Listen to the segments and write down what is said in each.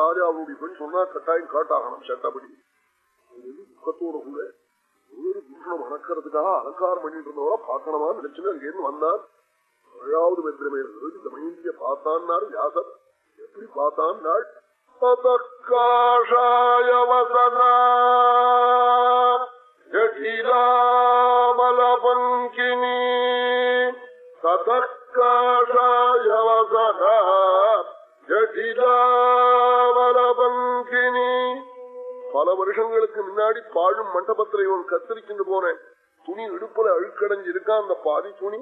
ராஜாவுடைய பெண் சொன்னா கட்டாயம் காட்டாகணும் சட்டப்படி. துக்கத்தோட கூட ஒரு புருஷனை மணக்கிறதுக்காக அலங்காரம் பண்ணிட்டு இருந்தவரை பார்க்கணுமா நினைச்சுன்னு அங்கேருந்து வந்தார் ஏழாவது வெற்றிமே இந்த மைந்திய பார்த்தான்னாரு வியாசர். எப்படி பார்த்தான் நாள் காஷாய வசனா ஜட்டிலாமலபங்கினி. சதற்காஷாய வசனா ஜட்டிலாமலபங்கினி பல வருஷங்களுக்கு முன்னாடி பாழும் மண்டபத்துல இவன் கத்திரிக்கிட்டு போனேன். துணி இடுப்புல அழுக்கடைஞ்சு இருக்கான் அந்த பாதி துணி.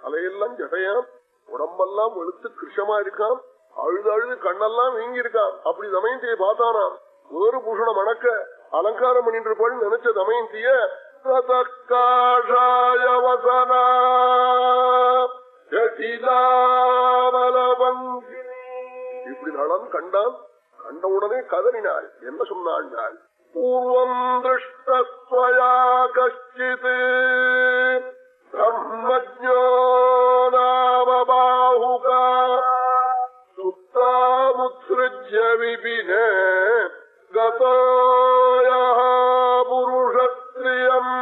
தலையெல்லாம் ஜடையாம். உடம்பெல்லாம் வெளுத்து கிருஷமா இருக்கான் அழுது அழுது கண்ணெல்லாம் வீங்கி இருக்கான் அப்படி தமயந்தியை பார்த்தானா வேறு பூஷணம் மணக்க அலங்காரம் பண்ணிட்டு இருப்பாள் நினைச்ச தமயந்திய இப்படி நலம் கண்டான். கண்டவுடனே கதறினாள். என்ன சொன்னாள் பூர்வம் திருஷ்டஸ்வயா கஷ்டித் பிரம்மஜோ சுத்தாமுத்ருஜ்ய விபின புருஷத்ரியம்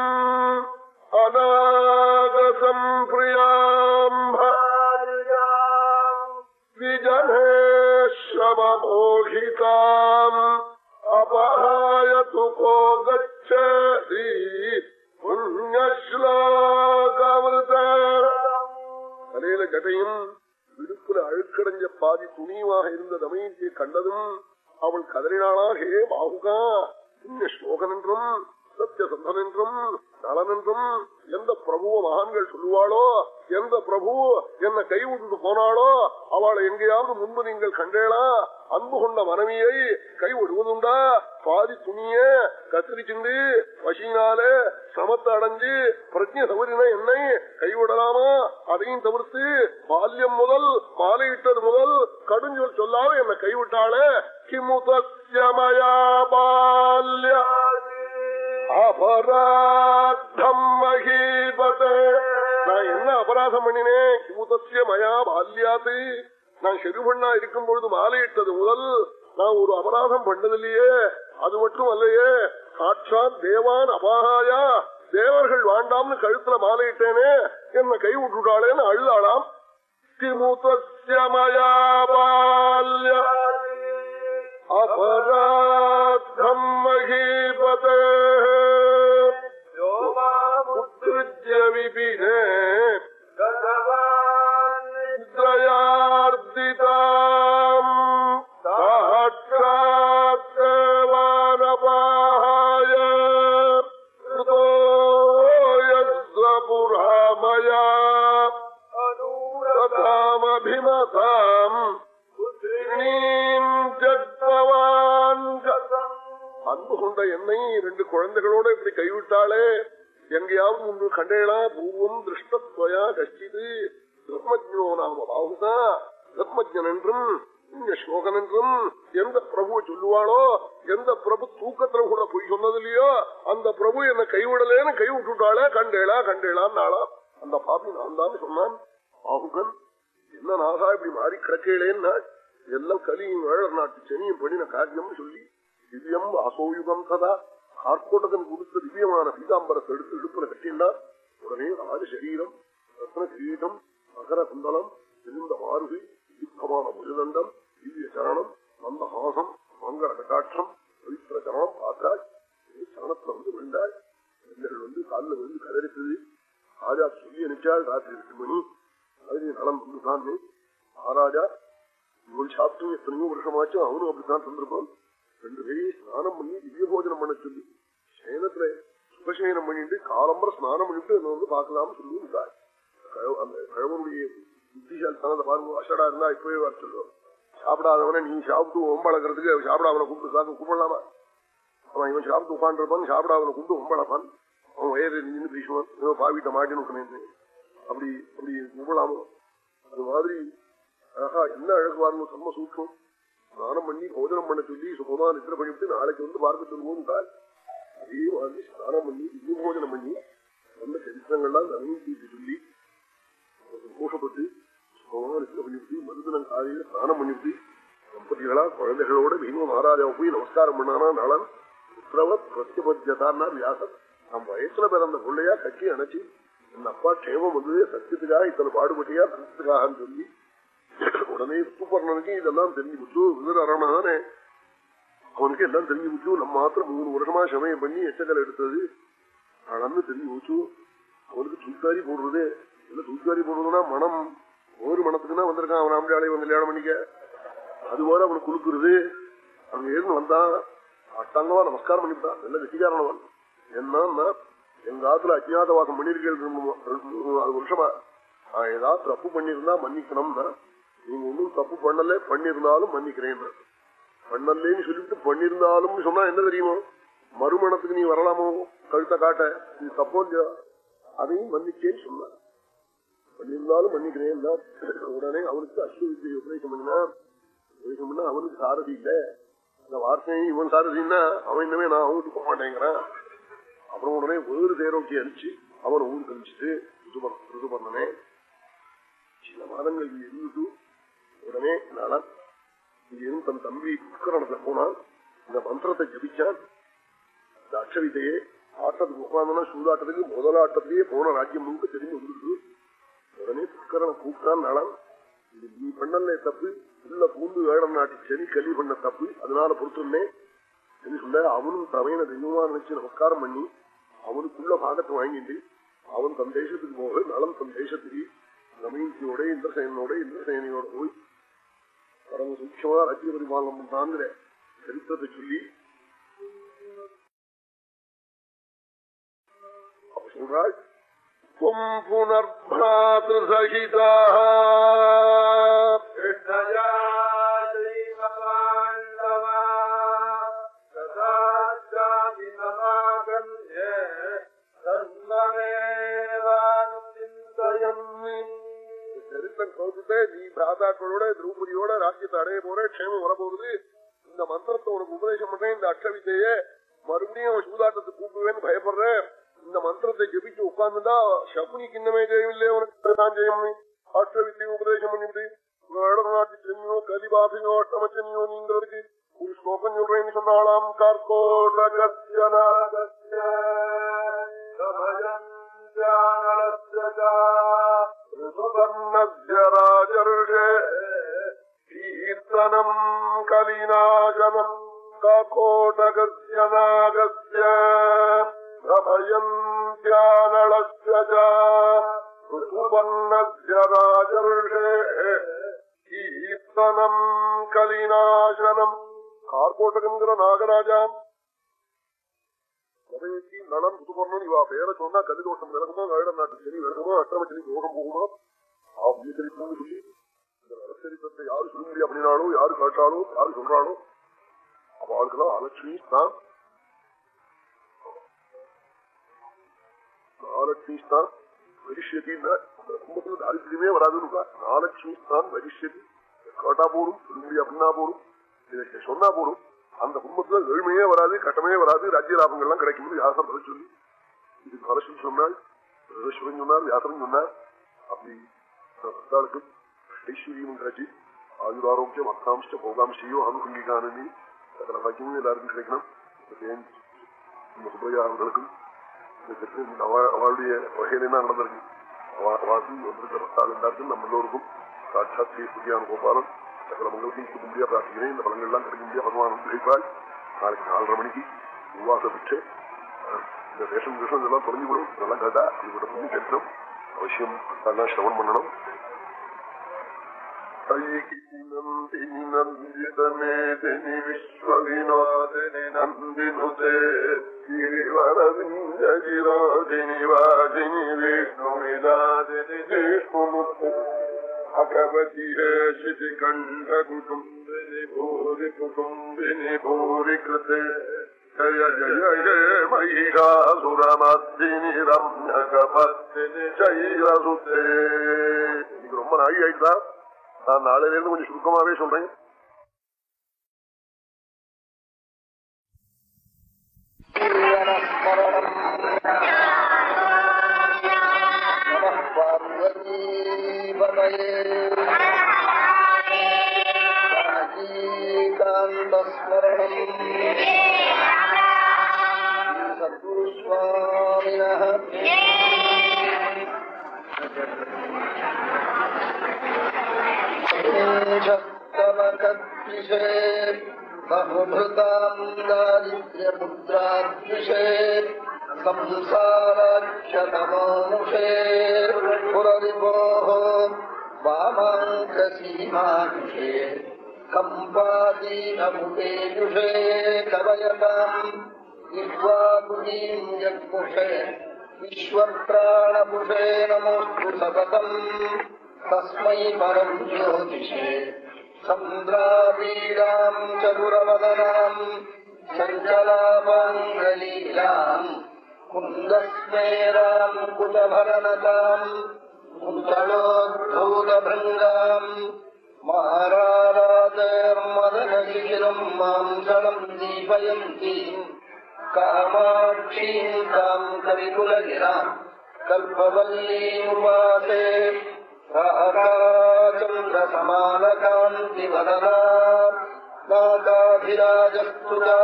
அனா விஜனேஷமோகிதாம் அபஹாயது கோ கச்சதி தலையில ஜடையும் இடுப்புல அழுக்கடைஞ்ச பாதி துணியுமாக இருந்த தமயந்தியை கண்டதும் அவள் கதறினாளாக ஹே பாகுகா புண்ணிய ஸ்லோகன் என்றும் சத்தியசந்தன் என்றும் நலன் என்றும் எந்த பிரபுவ மகான்கள் சொல்லுவாளோ எந்த பிரபு என்ன கைவிட்டு போனாளோ அவளை எங்கேயாவது முன்பு நீங்கள் கண்டேளா? அன்பு கொண்ட மனைவியை கைவிடுவதுண்டா பாதி துணிய கத்திரிச்சுண்டு பசியினாலே சமத்தை அடைஞ்சு பிரஜை தவறின என்னை கைவிடலாமா அதையும் தவிர்த்து பால்யம் முதல் மாலையிட்டது முதல் கடுஞ்சொல் சொல்லாம என்னை கைவிட்டாளே கிமுதமயா பால்யா அபராத்தம் மகீபதே. நான் என்ன அபராதம் பண்ணினேன் கிமுதஸ்ய மயா பால்யாது. நான் ஷெருபண்ணா இருக்கும் பொழுது மாலையிட்டது முதல் நான் ஒரு அபராதம் பண்ணதில்லையே. அது மட்டும் அல்லையே சாட்சாத் தேவான் அபாகாயா. தேவர்கள் வாண்டாம்னு கழுத்துல மாலையிட்டேனே. என்ன கை விட்டுட்டாளேன்னு அழுதாளாம். கிமுதஸ்ய மயா பால்யா. அபராத்தம் மகீபதே உத்ருஜ்ய என்னை ரெண்டு குழந்தைகளோட இப்படி கைவிட்டாளே எங்கேயாவது ஒன்று கண்டேளா பூவும் திருஷ்டத்வயா கஷ்டிது. பிரம்மஜோ நாம பாகுதா பிரம்மஜன் என்றும் இங்க ஸ்லோகன் என்றும் எந்த பிரபு சொல்லுவாளோ எந்த பிரபு தூக்கத்துல கூட போய் சொன்னது இல்லையோ அந்த பிரபு என்ன கைவிடலேன்னு கை விட்டுட்டாளே கண்டேளா கண்டேளான்னாளா அந்த பாப்பி நான் தான் சொன்னான். பாகுகன் என்ன நாகா இப்படி மாறி கிடக்கலேன்னா எல்லாம் கலியும் வேழர் நாட்டு செனியும் பண்ணின காரியம்னு சொல்லி திவ்யம் அசோயுகம் சதா கார்கோட்டகன் கொடுத்த திவ்யமான பீதாம்பரத்தை எடுத்து இடுப்புல கட்டினார் உடனே ராஜ சரீரம் ரத்ன கிரீடம் மகர குந்தலம் இருந்த மாறுகை யுத்தமான முருதண்டம் திவ்ய சரணம் மந்தஹாசம் மங்கள கட்டாட்சம் பவித்திர சரணம் பார்த்தாள் சரணத்துல வந்து விழுந்தாள் பெண்கள் வந்து காலில் விழுந்து கதறித்தது ராஜா சொல்லி அனுப்பிச்சாள் ராத்திரி எட்டு மணி அது நலம் வந்துதான் மகாராஜா இவள் சாப்பிட்டு எத்தனையோ வருஷமாச்சும் அவனும் அப்படித்தான் தந்திருப்பான் ரெண்டு பேரையும் ஸ்நானம் பண்ணி திவ்ய போஜனம் பண்ண சொல்லி. சேனத்துல சுபசேனம் பண்ணிட்டு காலம்பர ஸ்நானம் பண்ணிட்டு என்ன வந்து பார்க்கலாம்னு சொல்லி இருந்தார். அந்த கழவனுடைய புத்திசாலித்தனத்தை பாருங்க அஷடா இருந்தா இப்பவே வர சொல்லுவோம் சாப்பிடாதவன நீ சாப்பிட்டு ஒம்பளக்கிறதுக்கு சாப்பிடாமனை கூப்பிட்டு சாப்பிட்டு கூப்பிடலாமா? அவன் இவன் சாப்பிட்டு உட்காந்துருப்பான் சாப்பிடாமனை கூப்பிட்டு ஒம்பளப்பான் அவன் வயது நின்று பேசுவான். ஏதோ பாவிட்ட மாட்டின்னு அப்படி அப்படி கூப்பிடலாமோ அது மாதிரி அழகா என்ன அழகு வாருங்க சம்ம சூட்சம் ஸ்நானம் பண்ணி போஜனம் பண்ண சொல்லி சுகமா நித்திர பண்ணிவிட்டு நாளைக்கு வந்து பார்க்க சொல்லுவோம் அதே மாதிரி ஸ்நானம் பண்ணி திவ்ய போஜனம் பண்ணி நல்ல சரித்திரங்கள்லாம் நவீனத்தை சொல்லி சந்தோஷப்பட்டு சுகமா நித்திர பண்ணிவிட்டு மருதனம் காலையில ஸ்நானம் பண்ணிவிட்டு தம்பதிகளா குழந்தைகளோட பீம மகாராஜாவை போய் நமஸ்காரம் பண்ணானா நலன் புத்திரவத் பிரத்யபத்தியதான்னா வியாசன் நம் வயசுல பிறந்த பிள்ளையா கட்டி அணைச்சி என் அப்பா க்ஷேமம் வந்ததே சத்தியத்துக்காக இத்தனை பாடுபட்டியா சத்தியத்துக்காக சொல்லி உடனே சுப்பர்ணனுக்கு இதெல்லாம் தெரிஞ்சு விட்டு விதரணா தானே அவனுக்கு எல்லாம் தெரிஞ்சு விட்டு நம்ம மாத்திரம் மூணு வருஷமா சமயம் பண்ணி எச்சக்கல் எடுத்தது. அளந்து தெரிஞ்சு வச்சு அவனுக்கு தூக்காரி போடுறது. இல்ல தூக்காரி போடுறதுன்னா மனம். ஒரு மனத்துக்குன்னா வந்திருக்கான் அவன் ஆம்பளை வந்து கல்யாணம் பண்ணிக்க. அது போல அவனுக்கு குறுக்குறது அவன் இருந்து வந்தான் அட்டாங்கவா நமஸ்காரம் பண்ணிவிட்டான். நல்ல கெட்டிக்காரணவன் என்னன்னா எங்க ஆத்துல அஜ்ஞாத வாசம் பண்ணிருக்கேன் அது வருஷமா. ஏதாவது தப்பு பண்ணிருந்தா மன்னிக்கணும்னா நீங்க ஒன்றும் தப்பு பண்ணல பண்ணிருந்தாலும் மன்னிக்கிறேன் பண்ணலேன்னு சொல்லிட்டு பண்ணிருந்தாலும் சொன்னா என்ன தெரியுமோ? மறுமணத்துக்கு நீ வரலாமோ? கழுத்த காட்ட. நீ தப்போ இல்லையா? அதையும் மன்னிச்சேன்னு சொன்ன. பண்ணிருந்தாலும் மன்னிக்கிறேன். உடனே அவனுக்கு அஸ்வ வித்தியை உபதேசம் பண்ணினா உபதேசம் பண்ணா அவனுக்கு சாரதி இல்லை. அந்த வார்த்தையும் இவன் சாரதின்னா அவன் இன்னமே நான் அவனுக்கு போக மாட்டேங்கிறான். அப்புறம் உடனே வேறு தேரோக்கி அடிச்சு அவனை ஊருக்கு அனுப்பிச்சுட்டு ருதுபர்ணனே சில மாதங்கள் இருந்துட்டு உடனே நாளான் இங்கிருந்து தன் தம்பி புஷ்கரணத்துல போனான். இந்த மந்திரத்தை ஜபிச்சான். இந்த அக்ஷவிதையே ஆட்டத்துக்கு உட்கார்ந்தனா சூதாட்டத்துக்கு முதல் ஆட்டத்திலேயே போன ராஜ்யம் முழுக்க தெரிஞ்சு வந்துருக்கு உடனே புஷ்கரனை கூப்பிட்டான் நலம் இது நீ பண்ணல தப்பு. உள்ள பூந்து வேடம் நாட்டி செடி கல்வி பண்ண தப்பு. அதனால பொறுத்துனேன் சொல்ல அவனும் தமையனை தெய்வமா நினைச்சு நமஸ்காரம் பண்ணி அவனுக்குள்ள பாகத்தை வாங்கிட்டு அவன் தன் தேசத்துக்கு போக நலம் தன் தேசத்துக்கு. ரமீந்தியோட இந்திரசேனோட இந்திரசேனையோட போய் பரம சூட்சமா ராஜ்ய பரிபாலனம் பண்றாங்கிற சரித்திரத்தை சொல்லி அப்ப சொல்றாள் புனர்பிராத்திருசகிதா யுத்தம் தோத்துட்ட நீ பிராதாக்களோட திரௌபதியோட ராஜ்யத்தை அடைய போற க்ஷேமம் வரப்போகுது. இந்த மந்திரத்தை உனக்கு உபதேசம் பண்றேன் இந்த அக்ஷவித்தைய மறுபடியும் சூதாட்டத்தை கூப்பிடுவேன்னு பயப்படுற இந்த மந்திரத்தை ஜபிச்சு உட்கார்ந்துட்டா சகுனிக்கு இன்னமே ஜெயமில்லையே உனக்கு தான் ஜெயம் அக்ஷவித்தையும் உபதேசம் பண்ணிவிட்டு நாட்டிச்சனியோ கலிபாபியோ அஷ்டமச்சனியோ நீங்கிறதுக்கு ஒரு ஸ்லோகம் சொல்றேன்னு சொன்னாலாம் கார்கோ രാജർഷേ കീർത്തനം കലിനാശനം കാക്കോടകസ്യ നാഗസ്യ പ്രഭയന്ത്യാനളസ്യ ഋതുപർണസ്യ രാജർഷേ കീർത്തനം കലിനാശനം கார்கோட்டகங்கிற நாகராஜாம் உதயத்தி நலம் புதுபொருள் இவா பேரை சொன்னா கலிதோஷம் விலகுமா வேட நாட்டு சனி விலகுமா அட்டமச்சனி யோகம் போகுமா ஆபியசரிப்புன்னு சொல்லி இந்த நலச்சரித்திரத்தை யாரு சொல்ல முடியும் அப்படின்னாலோ யாரு காட்டாலோ யாரு சொல்றாளோ அவளுக்கெல்லாம் அலட்சுமி தான் நாலட்சுமி தான் வரிஷ்யத்தின்னா குடும்பத்துல தாரித்திரியமே வராதுன்னு நாலட்சுமி தான் வரிஷ்யதி காட்டா போடும் சொல்ல முடியும் அப்படின்னா போடும் இதை சொன்னா போடும் அந்த குடும்பத்துல ஏழ்மையே வராது கட்டமே வராது ராஜ்ய லாபங்கள்லாம் கிடைக்கும் வியாசம் பதில் சொல்லி இது பரசு சொன்னால் பிரதேஸ்வரன் சொன்னார் வியாசரன் சொன்னார் அப்படி பக்தாளுக்கு ஐஸ்வர்யம் கிடைச்சி ஆயுராரோக்கியம் அர்த்தாம்ச போகாம்சையோ அனுகுங்கிகானி சகல பாக்கியமும் எல்லாருக்கும் கிடைக்கணும் சுப்பையா அவர்களுக்கும் அவளுடைய வகையில என்ன நடந்திருக்கு அவளுக்கும் வந்திருக்கிற பக்தாள் எல்லாருக்கும் நம்ம எல்லோருக்கும் சாட்சாத் ஸ்ரீ புதியான கோபாலன் சகல மங்களுக்கு முடியா பிரார்த்திக்கிறேன் இந்த பலங்கள்லாம் கிடைக்க முடியா பகவான் அனுகிரகிப்பாள் நாளைக்கு நாலரை மணிக்கு உருவாச பிச்சு இந்த ரேஷன் ரேஷன் இதெல்லாம் தொலைஞ்சுவிடும் இதெல்லாம் கேட்டா இவரோட புண்ணி கேட்கணும் அவசியம் அதெல்லாம் சிரவணம் பண்ணணும் நந்தினி நந்திதமேதினி விஸ்வவினோதினி நந்தினுதே கிரிவரவிஞ்சகிரோதினி வாதினி விஷ்ணுவிதாதினி விஷ்ணுமுத்து भगवती शिति कण्ठ कुटुम्बिनि भूरि कुटुम्बिनि भूरि कृते जय जय जय महिषासुरमर्दिनि रम्यकपत्तिनि शैलसुते இது ரொம்ப நாழி ஆயிடுதா நான் நாளையில இருந்து கொஞ்சம் சுருக்கமாவே சொல்றேன் பார்வதி वेदान्तस्मरणम् बहुभृताम् दारिद्र्यमुद्राद्विषे संसाराक्षतमानुषे पुररिपोः வாமாங்கசீமாயுஷே கம்பாதீனமுதேயுஷே கவயதாம் ஜிஹ்வாகுடீஞ்சக்முஷே விஸ்வப்பிராணபுஷே நமோஸ்து சபதம் தஸ்மை பரம் ஜோதிஷே சந்திராபீடாம் சதுரவதனாம் சஞ்சலாபாங்கலீலாம் குந்தஸ்மேராம் குலபரணதாம் कुलभरणताम् कुन्तलोद्भूतभृङ्गाम् माराराजर्मदनशिशिरम् मांसलम् दीपयन्तीम् कामाक्षीम् ताम् कविकुलगिराम् कल्पवल्लीमुपासे चन्द्रसमानकान्तिवदना नाकाधिराजस्तुता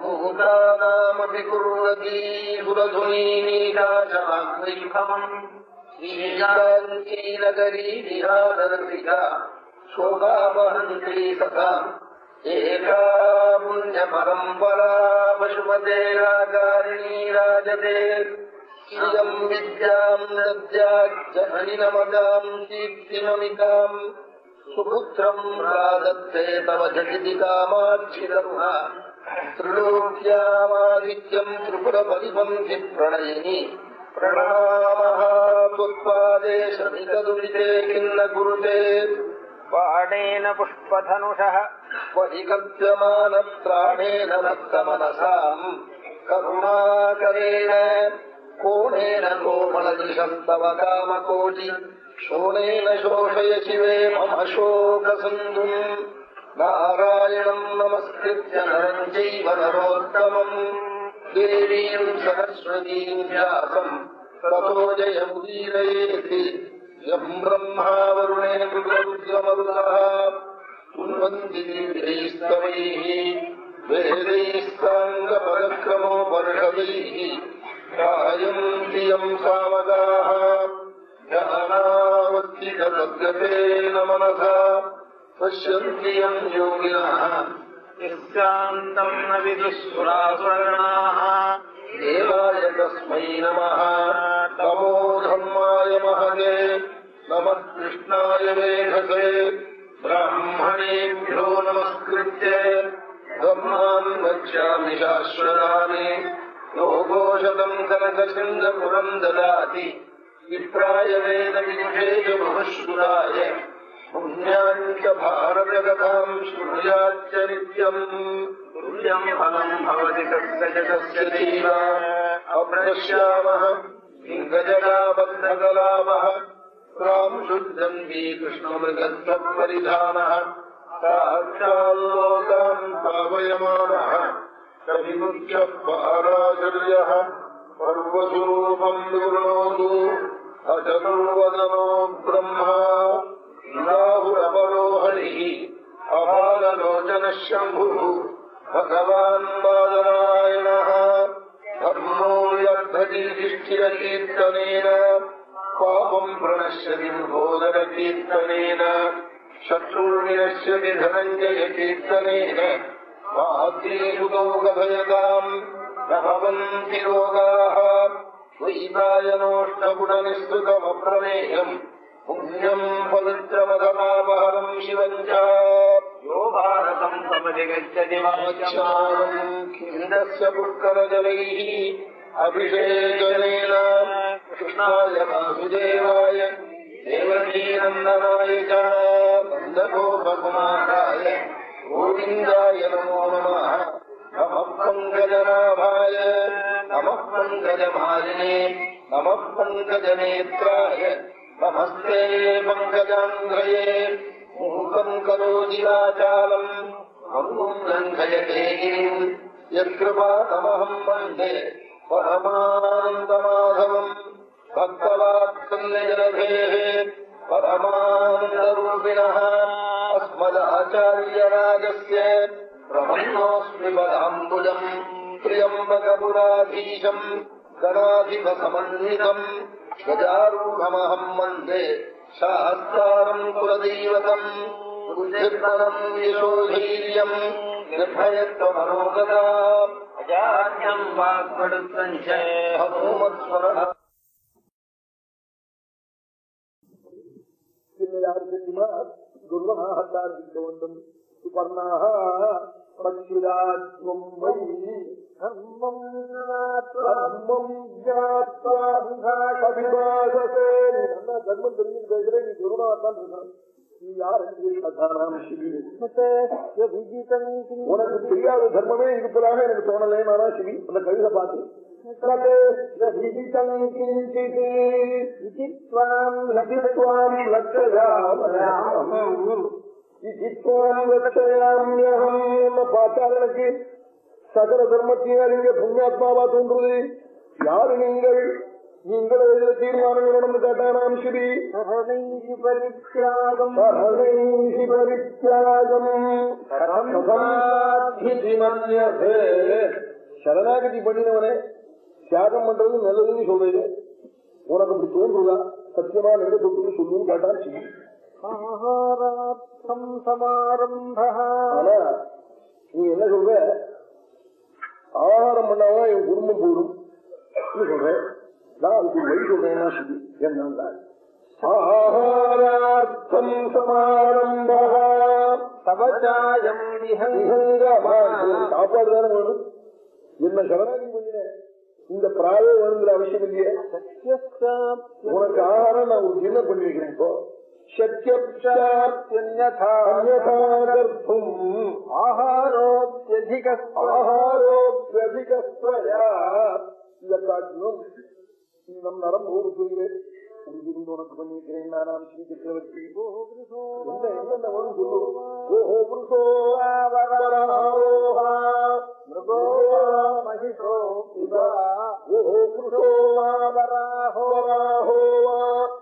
मुहूर्तानामपि कुर्वती सुरधुनीनीकाशमाग्निभवम् श्रीकाञ्चीनगरी विहारसिका शोभावहन्त्री तथा एका पुण्यपरम्परा पशुपते राकारिणी राजते श्रियम् विद्याम् दद्याज्जननिनमगाम् दीप्तिममिकाम् सुपुत्रम् रादत्ते तव झटिति कामाक्षिदरुहा त्रिलोक्यामादित्यम् त्रिपुरपरिपन्थि प्रणयिनि प्रणामः त्वत्पादे शमिकदुरिते किन्न कुरुते बाणेन पुष्पधनुषः परिकल्प्यमानत्राणेन भक्तमनसाम् करुणाकरेण कोणेन कोमलदृशम् तव कामकोटि शोणेन शोषय शिवे मम शोकसिन्धुम् नारायणम् नमस्कृत्य नरम् चैव नरोत्तमम् தேவீம் சரஸ்வதீம் வியாசம் தோஜயமுதீரயேதி எம் பிரம்மா வருணே குலருத்ரமருதான்வந்தி வீரைஸ்தவை வேதைஸ்தாங்க பரக்ரமோபர்ஷவை காயம் தியம் சாமதாக ஞானாவத்திகதே நமனசா यम् न विदुःसुरासुरगणाः देवाय तस्मै नमः। नमो धर्माय महते। नमः कृष्णाय मेघसे ब्राह्मणेभ्यो नमस्कृत्य। ब्रह्मान् वक्ष्यामि शाश्वतानि। योगोशतम् कनकसिंहपुरम् ददाति। विप्राय वेदविदुषे च च भारतकथाम् श्रुयाच्च नित्यम् तुल्यम् फलम् भवति तस्य च तस्य ैव अप्रश्यामः गजराबद्धकलापः राम् शुद्धम् श्रीकृष्णमृगत्वपरिधानः साक्षाल्लोकान् पावयमानः कविमुख्यः पाराचर्यः पर्वस्वरूपम् विवृणोतु अचतुर्वदनो ब्रह्मा राहुरवरोहणिः अपाललोचनः शम्भुः भगवान् बादरायणः धर्मो यद्धतिष्ठिरकीर्तनेन पापम् प्रणश्यति बोधनकीर्तनेन शत्रुर्विनश्यति धनञ्जयकीर्तनेन माद्रीसुतौ कथयताम् न भवन्ति रोगाः वैपायनोष्टगुणनिःसृतमप्रमेयम् புண்ணியம் பவித்திரமதமாபகரம் சிவஞ்சாரதம் சமதிகச்சதிமாச்சமானந்தஸ்புஷ்கரஜலை அபிஷேகனேன கிருஷ்ணாய வாசுதேவாய தேவகீநந்தனாய நந்தகோபகுமாராய கோவிந்தாய நமோ நம நம பங்கஜநாபாய நம பங்கஜமாலினே நம பங்கஜநேத்ராய नमो नमः नमः पङ्कजनाभाय नमः पङ्कजमालिने नमः पङ्कजनेत्राय नमस्ते पङ्कजाङ्घ्रये मूकम् करोति वाचालम् अङ्गुम् लङ्घयते गिरिम् यत्कृपातमहम् वन्दे परमानन्दमाधवम् भक्तवात्सल्यजलभेः परमानन्दरूपिणः अस्मदाचार्यराजस्य प्रपन्नोऽस्मि पदाम्बुजम् त्र्यम्बकपुराधीशम् गणाधिपसमन्वितम् கஜாரூఢமஹம் வந்தே சாஸ்தாரம் குலதெய்வதம் புத்திர்பரம் விரோதைரியம் நிர்பயத்வமனோகதாம் அஜான்யம் வாக்படுத்தஞ்சே ஹனுமத்வரண யார் தெரியுமா துர்வனாகத்தான் இருக்க வேண்டும் தர்மம் தெரிஞ்சு பேசுறேன் நீ துருவனாகத்தான் இருக்கணும் உனக்கு தெரியாத தர்மமே இருப்பதாக எனக்கு தோணலே நானா சிவி அந்த கவிதை பார்த்து பார்த்தால் எனக்கு சகல தர்மத்தையும் அறிஞ்ச புண்ணியாத்மாவா தோன்றுது யாரு நீங்கள்? நீங்கள் எதில் தீர்மானம் வேணும்னு கேட்டானாம் ஸ்ரீ பரித்யாகம் சரணாகதி பண்ணினவனே தியாகம் பண்றது நல்லதுன்னு சொல்றீங்க. உனக்கு அப்படி தோன்றுதா? சத்தியமா நின்று தொட்டு சொல்லுன்னு கேட்டான் ஸ்ரீ ஆனா நீ என்ன சொல்ற? ஆகாரம் பண்ணாதான் என் குடும்பம் போடும் சொல்றேன் நான் அதுக்கு வழி சொல்றேன்னா ஸ்ரீ என்ன ஆகாரார்த்தம் சமாரம்பா தவச்சாயம் சாப்பாடு தானே வேணும்? என்ன சரணாகி பண்ணினேன் இந்த பிராயம் வேணுங்கிற அவசியம் இல்லையே. உனக்கு ஆகாரம் நான் ஒரு என்ன பண்ணி வைக்கிறேன் இப்போ. ஆஹாரோத்யதிக ஆகாரோத்யதிகஸ்வயா இதை காட்டிலும் நம் நரம் ஒரு சொல்கிறேன் உனக்கு உனக்கு பண்ணிக்கிறேன் நான் ஸ்ரீ சக்கரவர்த்தி ஓஹோ புருஷோ மகிஷோ ஓஹோ புருஷோ வராஹோ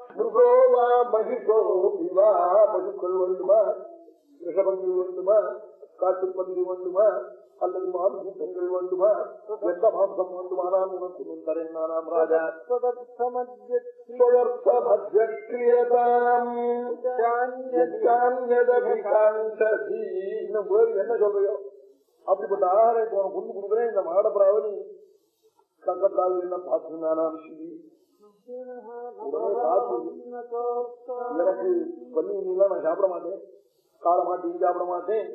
வராஹோ மிருகோ வா மகிஷோ இவா பசுக்கள் வேண்டுமா? ரிஷபங்கள் வேண்டுமா? காட்டுப்பந்து வேண்டுமா? அல்லது மாம்சங்கள் வேண்டுமா? எந்த மாம்சம் வேண்டுமானால் உனக்கு நான் தரேன் நானாம் ராஜா. இன்னும் வேறு என்ன சொல்றையோ? அப்படிப்பட்ட ஆகாரத்தை உனக்கு கொண்டு கொடுக்குறேன். இந்த மாடப்பிராவணி தங்கத்தாவில் என்ன பார்த்து நானாம் ஸ்ரீ எனக்கு பண்ணி நீலாம் நான் சாப்பிட மாட்டேன். காளை மாட்டையும் சாப்பிட மாட்டேன்.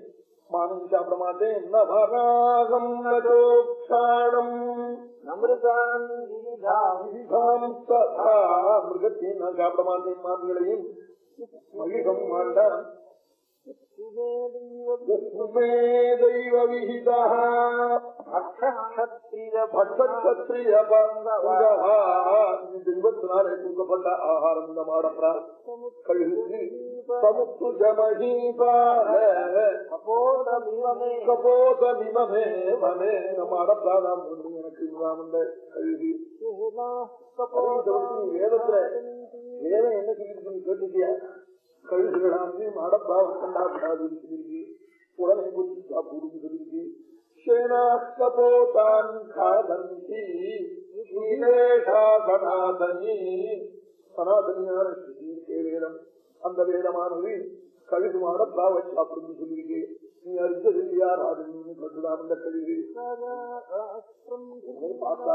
மானையும் சாப்பிட மாட்டேன். நவராகம் நோக்ஷாணம் மிருகத்தையும் நான் சாப்பிட மாட்டேன் மான்களையும் மகிழம் மாண்டான் தெய்வத்தினாலே கொடுக்கப்பட்ட ஆகாரம் இந்த மாடப்பா கழுகு சமுத்து நாம் எனக்கு கழுகு வேதத்துல வேதம் என்ன சொல்லிட்டு கேட்டுட்டியா மாடப்பாவம் கண்டாக்கூடாதுன்னு சொல்லியிருக்கு உடனே போய் சாப்பிடுன்னு சொல்லியிருக்கு சேனாஸ்கபோதான் காதந்தி சனாதனி சனாதனியான ஸ்ருதி வேதம் அந்த வேதமானது கழுகு மாடப்பாவை சாப்பிடுன்னு சொல்லியிருக்கு. நீ அறிஞ்சது யார் அதுன்னு கட்டுதான் அந்த கழுகு பார்த்தா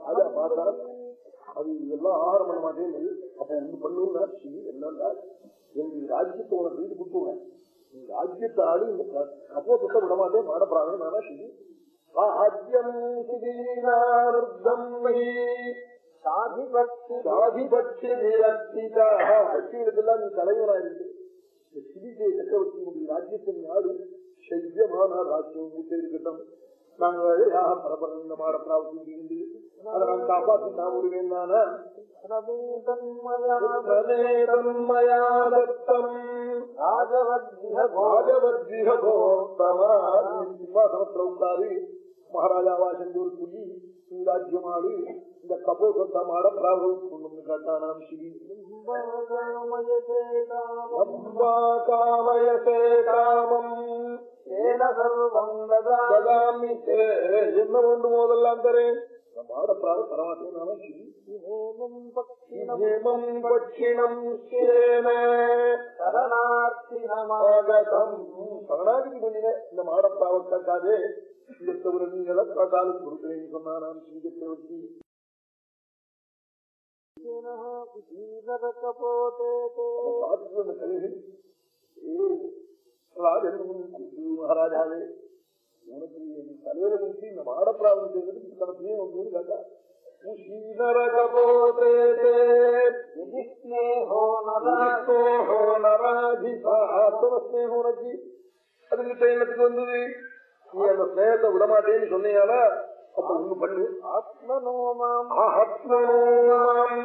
ராஜா பார்த்தா அது இதெல்லாம் ஆகாரம் பண்ண மாட்டேன் அப்ப ஒண்ணு பண்ணுன்னா சரி என்னன்னா எங்க ராஜ்யத்தை உனக்கு வீடு கொடுத்துருவேன் நீ ராஜ்யத்தை ஆடு இந்த கப்போசத்தை விட மாட்டேன் மாடப்படாங்க நானா சரி ராஜ்யம் சாதிபட்சி கட்சிகளுக்கெல்லாம் சக்கரவர்த்தியினுடைய ராஜ்யத்தின் நாடு சைவியமான ராஜ்யம் இருக்கட்டும் நாங்கள் யாக பிராப்தி அதை நான் காப்பாற்றி நான் விடுவேன் நானா சிம்மாசனத்தில் உண்டாரு மகாராஜாவா சென்று ஒரு புலி ராஜ்யமாடு இந்த கபோசத்த மாட பிராபம் கொண்டு காட்டானாம் சிவி காமயசே காமம். என்ன வேண்டும் போதெல்லாம் தரேன் மாடப்பிராத பரமாத்மனான ஸ்ரீ. ஹேமம் பட்சிணம் ஆகதம். சரணாகதி பண்ணின இந்த மாடப்பாவக்காக இந்த நீங்கள காட்டாலும் கொடுக்கிறேன் சொன்னானாம் சிங்கத்தை மகாராஜாவே உனக்கு தலைவரை வச்சு இந்த மாடப்பிராவம் செய்வதற்கு இத்தனை பிரியம் வந்து கேட்டா அதுக்கு எண்ணத்துக்கு வந்தது நீ அந்த ஸ்நேகத்தை விடமாட்டேன்னு சொன்னீங்கன்னா அப்ப ஒண்ணு பண்ணு ஆத்மனோமாம்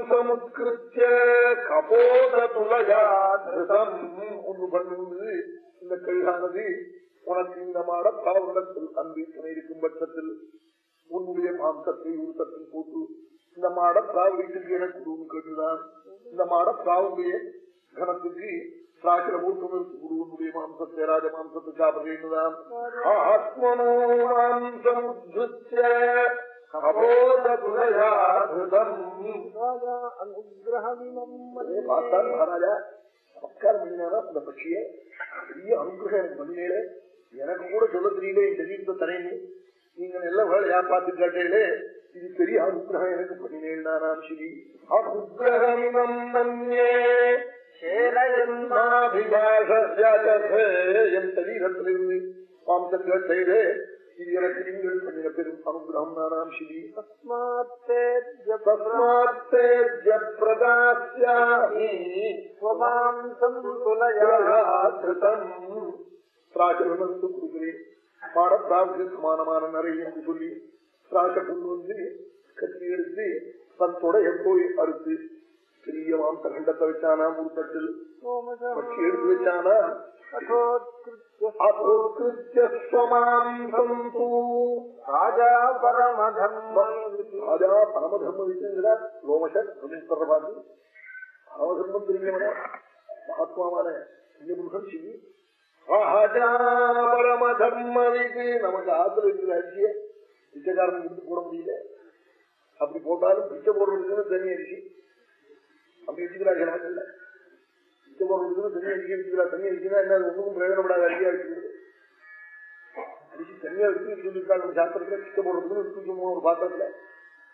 சமுத்கிருத்திய கபோத துலகாதம் ஒண்ணு பண்ணுவது இந்த கழுகானது உனக்கு இந்த மாட பாவனத்தில் அன்பு இருக்கும் பட்சத்தில் உன்னுடைய மாம்சத்தை உருத்தத்தில் போட்டு இந்த மாட பிராவடிக்கு எனக்கு குருன்னு கேட்டுதான். இந்த மாட பிராவுடைய கணத்துக்கு பிராக்கிர மூட்டம் குருவனுடைய மாம்சத்தை ராஜ மாம்சத்தை சாப்பிடுதான் ஆத்மனோ மாம்சமுத்ய பார்த்தான் மகாராஜா நமஸ்காரம் பண்ணினாரா அந்த பட்சிய பெரிய அனுகிரகம் எனக்கு பண்ணினேலே எனக்கு கூட சொல்ல தெரியல என் சரீரத்தை தரேன்னு நீங்கள் எல்லாம் வேலையா பார்த்து கேட்டீங்களே இது பெரிய அனுகிரகம் எனக்கு பண்ணினேன் நானாம் ஸ்ரீ அனுகிரகம் என் சரீரத்திலிருந்து மாம்சங்கள் செய்தே இது எனக்கு நீங்கள் பண்ணின பெரும் அனுகிரகம் நானாம் ஸ்ரீ பிராச்சலனுக்கு கொடுக்கிறேன். மாடப்பிராவுக்கு சமானமான நிறைய சொல்லி பிராச்ச கொண்டு வந்து கத்தி எடுத்து தன் தொடைய போய் அறுத்து பெரிய மாம்ச கண்டத்தை வச்சானா முருத்தத்தில் பட்சி எடுத்து வச்சானா ராஜா பரமதர்ம ராஜா பரமதர்ம விஜயங்கிற லோமச பிரதேஸ்வர பார்த்து பரமதர்மம் தெரிஞ்சவன. மகாத்மாவான புருஷன் சிவி. ராஜா பரமதர்ம விஜய் நமக்கு ஆத்துல இருக்கிற அரிசிய பிச்சைக்காரன் இருந்து போட முடியல. அப்படி போட்டாலும் பிச்சை போடுறதுக்குன்னு தனி அரிசி அப்படி வச்சுக்கிறாங்க நமக்கு இல்ல. பிச்சை போடுறதுக்குன்னு தனி அரிசி வச்சுக்கிறா தனி அரிசினா என்ன ஒன்றுக்கும் ஒண்ணுக்கும் பிரயோஜனப்படாத அரிசியா வச்சுக்கிறது அரிசி தனியா இருக்கு சொல்லியிருக்காங்க நம்ம சாப்பிடறதுல பிச்சை போடுறதுக்குன்னு இருக்கு ஒரு பாத்திரத்துல.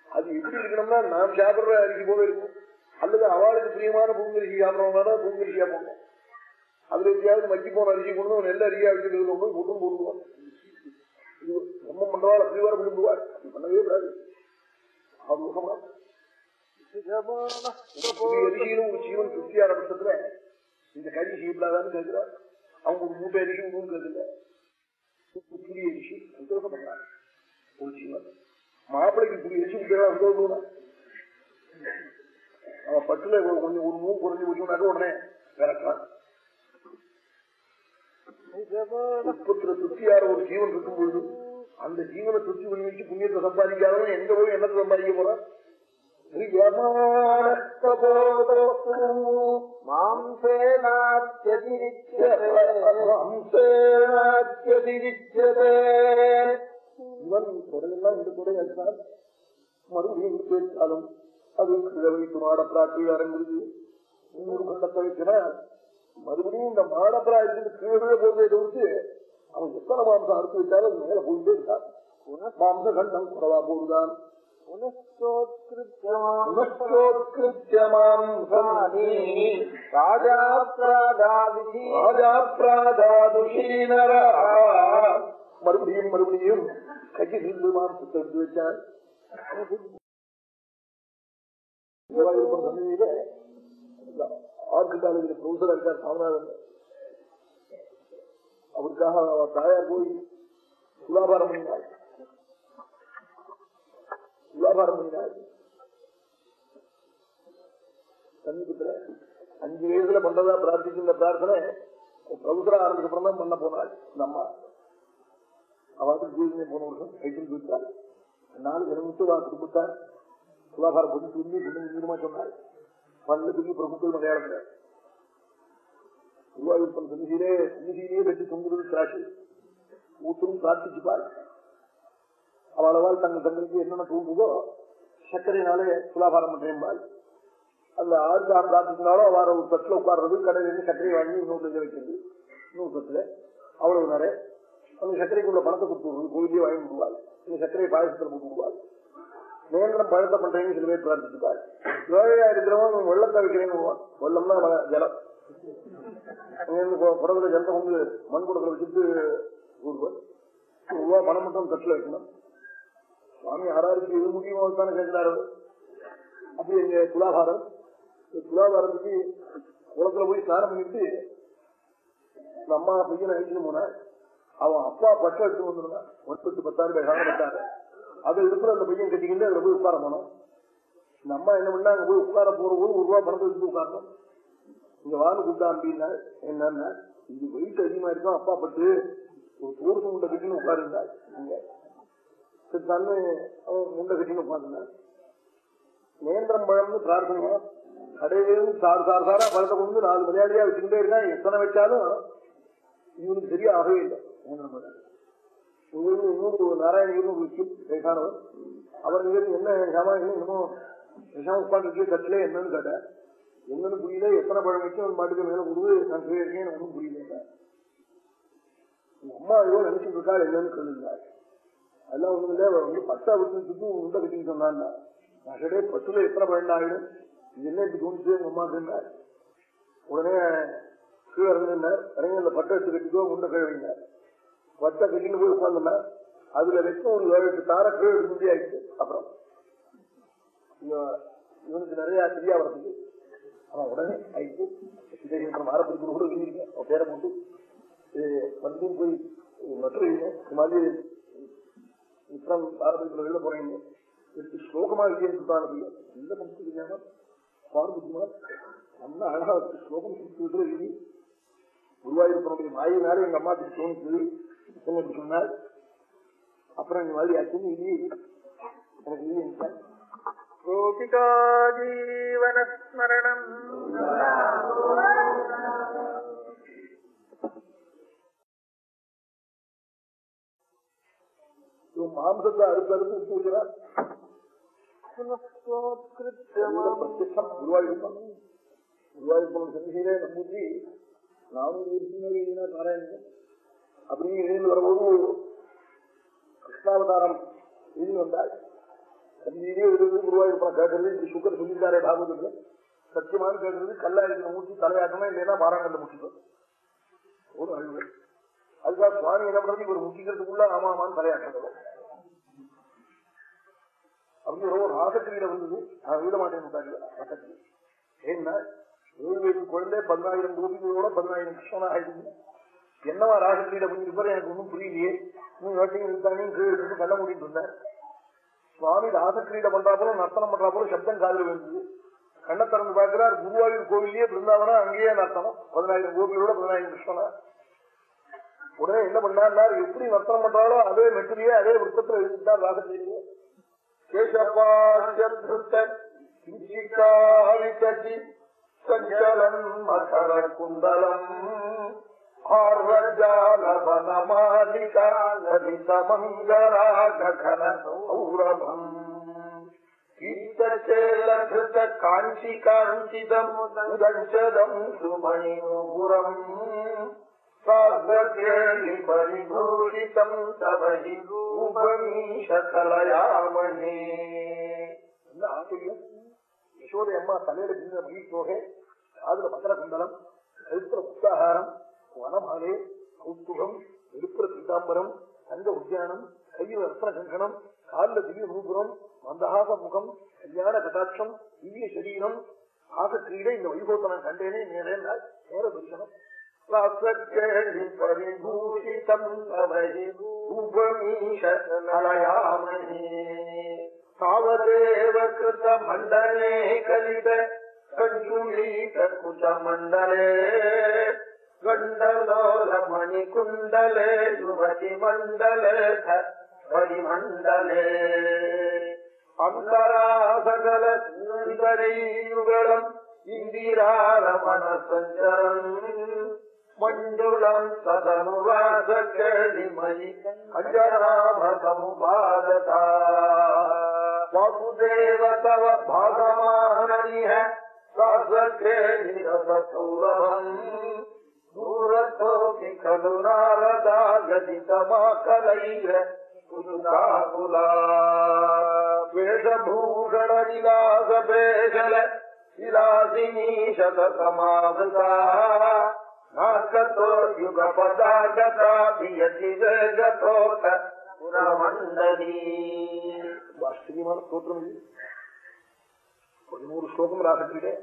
அது எப்படி இருக்கணும்னா நாம் சாப்பிடுற அரிசி போல இருக்கும். அல்லது அவளுக்கு பிரியமான பூங்கரிசி சாப்பிடறவங்க பூங்கரிசியா போடணும். அதுல எப்படியாவது மக்கி போன அரிசி கொண்டு நெல் அரியா வச்சுக்கிறது ஒன்று கூட்டம் போடுவோம். இது ரொம்ப பண்றவாள் அப்படி வர விரும்புவார் அப்படி பண்ணவே கூடாது. ஆத்மகமா அரிசியிலும் ஒரு ஜீவன் திருப்தியான பட்சத்துல இந்த கறி செய்யப்படாதான்னு கேட்கிறார். அவங்க ஒரு மூட்டை அரிசி ஒன்றும் கேட்கல புளி அரிசி சந்தோஷப்படுறாங்க. ஒரு ஜீவன் மாப்பிளைக்கு புளி அரிசி விட்டுறா சந்தோஷம். அவன் பட்டுல கொஞ்சம் ஒரு மூணு குறைஞ்சி வச்சுனாக்க உடனே விளக்கலாம் உற்பத்தில திருப்தியார ஒரு ஜீவன் இருக்கும் பொழுது அந்த ஜீவனை திருப்தி பண்ணி வச்சு புண்ணியத்தை சம்பாதிக்காதவன் எங்க போய் என்னத்தை சம்பாதிக்க போறான்? இவன் தொடங்கெல்லாம் இந்த துறை அடித்தான் மறுபடியும் வைத்தாலும் அது கீழே வைத்து மாடப்பரா கீழே இறங்குது இன்னொரு கண்டத்தை வைக்கிற மறுபடியும் இந்த மாடப்பரா இருந்து கீழே போறதை தவிர்த்து அவன் எத்தனை மாம்சம் அறுத்து வச்சாலும் மேல போயிட்டே இருக்கான். மாம்ச கண்டம் குறவா போடுதான் மறுபடியும் மறுபடியும் கைக்கு சிந்து மாம்சத்தை எடுத்து சமீப ஆர்க்கு காலேஜில் ப்ரொஃபஸர் இருக்கார் சாமிநாதன் அவருக்காக அவர் தாயார் போய் துலாபாரம் பண்ணினார் வியாபாரம் பண்ணினார் சமீபத்துல அஞ்சு வயசுல பண்றதா பிரார்த்திக்கின்ற பிரார்த்தனை ப்ரொஃபஸரா ஆரம்பிச்சப்புறம் தான் பண்ண போனாள் இந்த அவருக்கு ஜீவனை போன வருஷம் கைத்தில் கொடுத்தாள். நாலு ஜனமுத்து கொடுத்தார் துலாபாரம் பொது சொல்லி பொண்ணு சொன்னாள். பல்ல பெரிய பிரபுக்கள் மலையாளத்தில். குருவாயூர்ப்பன் சந்தியிலே சந்தியிலேயே வெட்டி தொங்குறது திராட்சை ஊத்தரும் பிரார்த்திச்சுப்பாள். அவளவால் தங்கள் தங்களுக்கு என்னென்ன தூண்டுதோ சர்க்கரையினாலே துலாபாரம் பண்றேன்பாள் அந்த ஆறுதா பிரார்த்திச்சினாலும் அவரை ஒரு தட்டில் உட்கார்றது கடையில இருந்து சர்க்கரை வாங்கி இன்னொரு வைக்கிறது. இன்னொரு தட்டில். அவ்வளவு நேரம். அந்த சர்க்கரைக்குள்ள பணத்தை கொடுத்து கோயிலே வாங்கி விடுவாள் இந்த சர்க்கரை பாயசத்தில் போட்டு விடுவாள். நேரம் பழத்தை பண்றேன்னு சில பேர் பிரார்த்திச்சுப்பாள் ஏழையா இருக்கிறவன் வெள்ளத்தை வைக்கிறேன்னு வெள்ளம்னா மழை, ஜலம். குடத்துல ஜலத்தை கொண்டு மண் குடத்துல வச்சுட்டு கூடுவார் ஒரு ரூபா பணம் மட்டும் தட்டில் வைக்கணும். சுவாமி ஆறாருக்கு எது முடியுமோ தானே கேட்கிறாரு. அப்படி எங்க துலாபாரம் இந்த துலாபாரத்துக்கு குளத்துல போய் ஸ்நானம் பண்ணிட்டு அம்மா பையனை அழிச்சுட்டு போனேன் அவன் அப்பா பட்டம் எடுத்து வந்திருந்தான். ஒன்பத்து பத்தாயிரம் ரூபாய் காண அதை இருக்கிற அந்த பையன் கட்டிக்கிட்டு அதுல போய் உட்கார போனோம் இந்த அம்மா என்ன பண்ணா அங்க போய் உட்கார போற போது ஒரு ரூபா பணத்தை எடுத்து உட்காரணும் இங்க வான்னு கூப்பிட்டா அப்படின்னா என்னன்னா இது வெயிட் அதிகமா இருக்கும் அப்பா பட்டு? ஒரு தோர்சம் முண்டை கட்டின்னு உட்காருந்தா இங்க அவன் முண்டை கட்டின்னு உட்காந்துருந்தான் நேந்திரம் பழம்னு பிரார்த்தனை கடையிலிருந்து சார் சார் சாரா பழத்தை கொண்டு நாலு மலையாளியா வச்சுக்கிட்டே இருக்கான் எத்தனை வச்சாலும் இவனுக்கு சரியா ஆகவே இல்லை. நேந்திரம் பழம். இன்னொரு நாராயணகிரி விஷயம் வயசானவர் அவர் இங்கிருந்து என்ன விஷமா இன்னும் விஷம் உட்காந்துருக்கு கட்டில என்னன்னு கேட்ட என்னன்னு புரியல. எத்தனை பழம் வச்சு அவன் மாட்டுக்கு மேல கொடுத்து நான் போயிருக்கேன் ஒன்றும் புரியல. அம்மா ஏதோ நினைச்சிட்டு இருக்கா என்னன்னு சொல்லுங்க அதெல்லாம் ஒண்ணும் இல்லை அவன் வந்து பத்தா விட்டு சுத்தி உண்டை கட்டின்னு சொன்னான் நான் கேட்டே பத்துல எத்தனை பழம் ஆகிடும் இது என்ன இப்படி தோணுச்சு எங்க அம்மா சொன்னார் உடனே கீழே இறங்கினார் இறங்கி அந்த பட்டை எடுத்து கட்டிக்கோ உண்டை கழுவினார் பட்டை கட்டின்னு போய் உட்காந்துனா அதுல வச்ச ஒரு ஏழு எட்டு தார கீழே எடுத்து முடி ஆயிடுச்சு. அப்புறம் இவனுக்கு நிறைய சரியா வரதுக்கு அவன் உடனே ஆயிடுச்சு சிதேசன் மாறப்பிடிச்சு கூட எழுதியிருக்கேன் அவன் பேரை போட்டு மறுபடியும் போய் மற்ற இது மாதிரி வெளில போறீங்க இதுக்கு ஸ்லோகமா இல்லைன்னு சொல்றாங்க எந்த பக்தி இல்லையாம பார்வதிக்குமார் நல்ல அழகா ஸ்லோகம் சுற்றுவதில் எழுதி குருவாயூரப்பனுடைய மாயினால எங்க அம்மா தோணுச்சு இப்படி சொன்னார் அப்புறம் இந்த மாதிரி ஆச்சுன்னு இது எனக்கு இது மாம்சத்தை அறுத்து அறுத்து விட்டு வைக்கிறார் பிரத்யட்சம் குருவாயூரப்பன் குருவாயூரப்பன் சந்தியிலே நம்பூற்றி நானூறு வருஷம் பாராயணம். அப்படின்னு எழுந்து வரும்போது கிருஷ்ணாவதாரம் எழுதி வந்தாள் சந்தியிலே எழுது குருவாயூரப்பனை கேட்கறது இப்படி சுக்கர் சொல்லியிருக்காரே பாகவதத்துல சத்தியமானு கேட்கறது கல்லா இருக்கிற மூச்சு இல்லைன்னா பாராங்கல்ல முட்டிக்கும் ஒரு அழுவு அதுக்காக சுவாமி என்ன பண்றது இவர் முட்டிக்கிறதுக்குள்ள ஆமா ஆமான்னு அப்படின்னு அப்படி ஒரு ராசக்கிரியில வந்தது நான் எழுத மாட்டேன் ராசக்கிரி ஏன்னா ஏழு வயசு குழந்தை பதினாயிரம் கோபிகளோட பதினாயிரம் கிருஷ்ணனாக ஆயிடுது. என்னவா ராசக்கிரியில பண்ணிருப்பாரு எனக்கு ஒன்றும் புரியலையே. நீ யோசிங்க இருந்தானே கீழே எடுத்து கள்ள மூடிட்டு இருந்தேன் சுவாமி ராசக்கிரீட பண்றா போல நர்த்தனம் பண்றா போல சப்தம் காதல் விழுந்தது. கண்ணை திறந்து பார்க்கிறார் குருவாயூர் கோவிலே பிருந்தாவனா அங்கேயே நர்த்தனம். பதினாயிரம் கோபிகளோட பதினாயிரம் கிருஷ்ணனா. உடனே என்ன பண்ணார் எப்படி நர்த்தனம் பண்றாலோ அதே மெட்டிலேயே அதே விருத்தத்துல எழுதிட்டார் ராசக்கிரியிலே கேசபாசி சஞ்சலம் மகர குண்டலம் ஆர்வஜாலவனமாலிகாரௌரவம் கீர்த்தச்சேலகிருத காஞ்சி காஞ்சிதம் உதஞ்சதம் சுமணிபுரம் சாகேலி பரிபூஷிதம் தவஹி ரூபமீஷகலயாமணி என்ன யசோதை அம்மா தலையில பின்ன மகிழ் காதுல மகர குண்டலம் கழுத்துற புத்தாகாரம் வனமாலே கௌத்துகம் எழுப்புற பீதாம்பரம் தங்க உத்தியானம் கையில் ரத்ன கங்கணம் காலில் திவ்ய ரூபுரம் மந்தகாச முகம் கல்யாண கட்டாட்சம் திவ்ய சரீரம் ஆச கிரீடை இந்த வைபவத்தை நான் கண்டேனே நேரம் நேர தரிசனம். ராசக்கேளி பரிபூஷிதம் அவஹி ரூபமீஷலயாமஹி தாவதேவ கிருத மண்டலே கலித கஞ்சுலீத குஜ மண்டலே கண்டலோல மணிகுண்டலே யுவதி மண்டலே பரிமண்டலே அந்தராசகல சுந்தரையுகளம் இந்திராரமண சஞ்சரன் மஞ்சுளம் சதனுவாச கேளிமயி அஞ்சனாபகமுபாததா வாசுதேவ தவ பாகமானிஹ சாசகேளிரசௌரவம் தூரத்தோபி கலு நாரதா கதிதமாகலைர ஆச்சரியமான ஸ்தோத்திரம் இது பதினோரு ஸ்லோகம் ராசத்திலே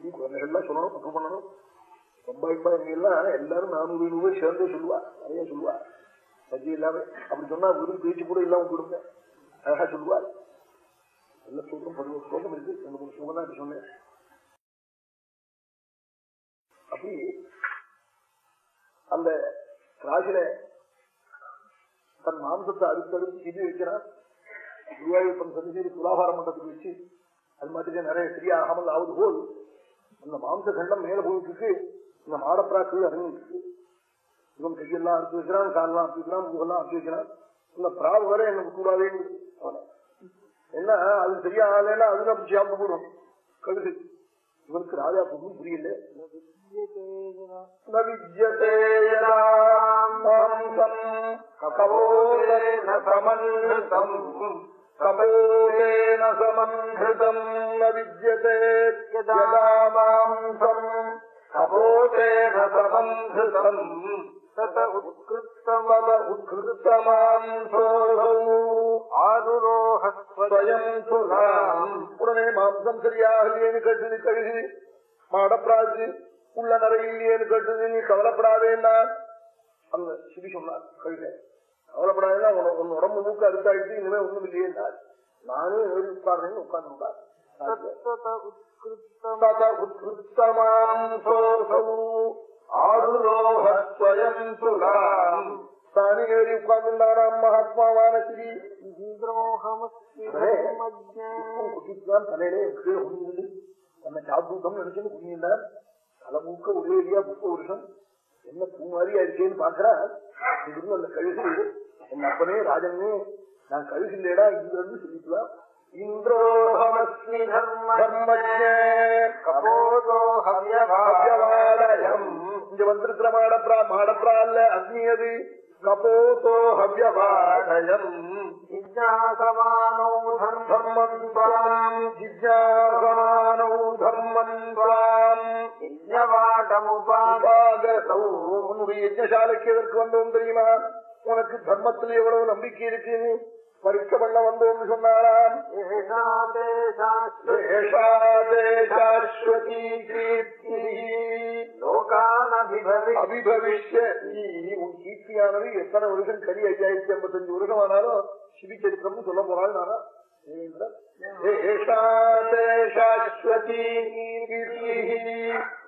இது குழந்தைகள்லாம் சொல்லணும் பக்கம் பண்ணணும் ரொம்ப இப்ப எல்லாம் எல்லாரும் நானூறு ரூபாய் சேர்ந்தே சொல்லுவா நிறைய சொல்லுவா சஜ்ஜை இல்லாம அப்படி சொன்னா வெறும் பேச்சு கூட இல்லாம கொடுங்க அழகா சொல்லுவா எல்லா ஸ்லோகம் பதினோரு ஸ்லோகம் இருக்கு ரெண்டு மூணு ஸ்லோகம் தான் சொன்னேன் அப்படி அந்த ராசில தன் மாம்சத்தை அறுத்தடுத்து சிதி வைக்கிறான் குருவாயூப்பன் சந்திச்சு துலாபார மண்டலத்துக்கு வச்சு அது மாதிரி நிறைய சரியாகாமல் ஆவது போல் அந்த மாம்ச கண்டம் மேல போயிட்டு இந்த மாடப்பிராக்கள் கீழே இறங்கிட்டு இவன் கையெல்லாம் அறுத்து வைக்கிறான் காலெல்லாம் அறுத்து வைக்கிறான் முகெல்லாம் அறுத்து வைக்கிறான். இந்த பிராவு வரை எனக்கு கூடாதேன்னு என்ன அது சரியா ஆகலைன்னா அது அப்படி சாப்பிட்டு போடும் கழுகு. இவனுக்கு ராஜா பொண்ணும் புரியல ந வித்யதே கபோதேன சமன்ஹிதம் ந வித்யதே யதா மாம்சம் கபோதேன சமன்ஹிதம் உத்கிருத்தமத உத்கிருத்தமாம்சோஹௌ ஆருரோஹஸ்வயம் சுலாம் உடனே மாம்சம் சரியாகலையேன்னு கேட்டது கழுகு மாடப்பிராஜு உள்ள நிறையில்லையேன்னு கேட்டது நீ கவலைப்படாதேன்னா அந்த சிவி சொன்னார் கழுக கவலைப்படாதேன்னா உன- உடம்பு மூக்கு அறுத்தாயிட்டு இனிமே ஒண்ணும் இல்லையே நானே ஏறி உட்கார்றேன்னு உட்கார்ந்து ஆருரோஹஸ்வயம் சுலாம் தானே ஏறி உட்கார்ந்துட்டாராம் மகாத்மாவான ஸ்ரீ குட்டித்தான் தலையிலே கீழே குனிந்து தன்னை சாத்தூட்டம் நினைச்சுன்னு குனிந்தார் தலை மூக்க ஒரே ஏரியா முப்பது வருஷம் என்ன பூ மாதிரி ஆயிடுச்சேன்னு பாக்குறா இங்கிருந்து அந்த கழுகு என் அப்பனே ராஜனே நான் கழுகு இல்லையடா இங்க இருந்து சொல்லிக்கலாம் இந்திரோஹமஸ்மி தர்மஜே கபோதோ ஹவ்யவாடயம் இங்க வந்திருக்கிற மாடப்ரா மாடப்ரா அல்ல அக்னி அது. கபோதோ உபாகதௌ. உன்னுடைய யஜ்ஞசாலைக்கு எதற்கு வந்தோம் தெரியுமா? உனக்கு தர்மத்தில் எவ்வளவு நம்பிக்கை இருக்குன்னு பரீட்சை பண்ண வந்தோம்னு சொன்னாராம் அபிபவிஷ்ய. உன் கீர்த்தியானது எத்தனை வருஷம் கரி ஐயாயிரத்தி ஐம்பத்தஞ்சு வருஷம் ஆனாலும் சிவி சரித்திரம்னு சொல்ல போறாள் நானா? ஏஷா தேசாஸ்வதி கீர்த்திः.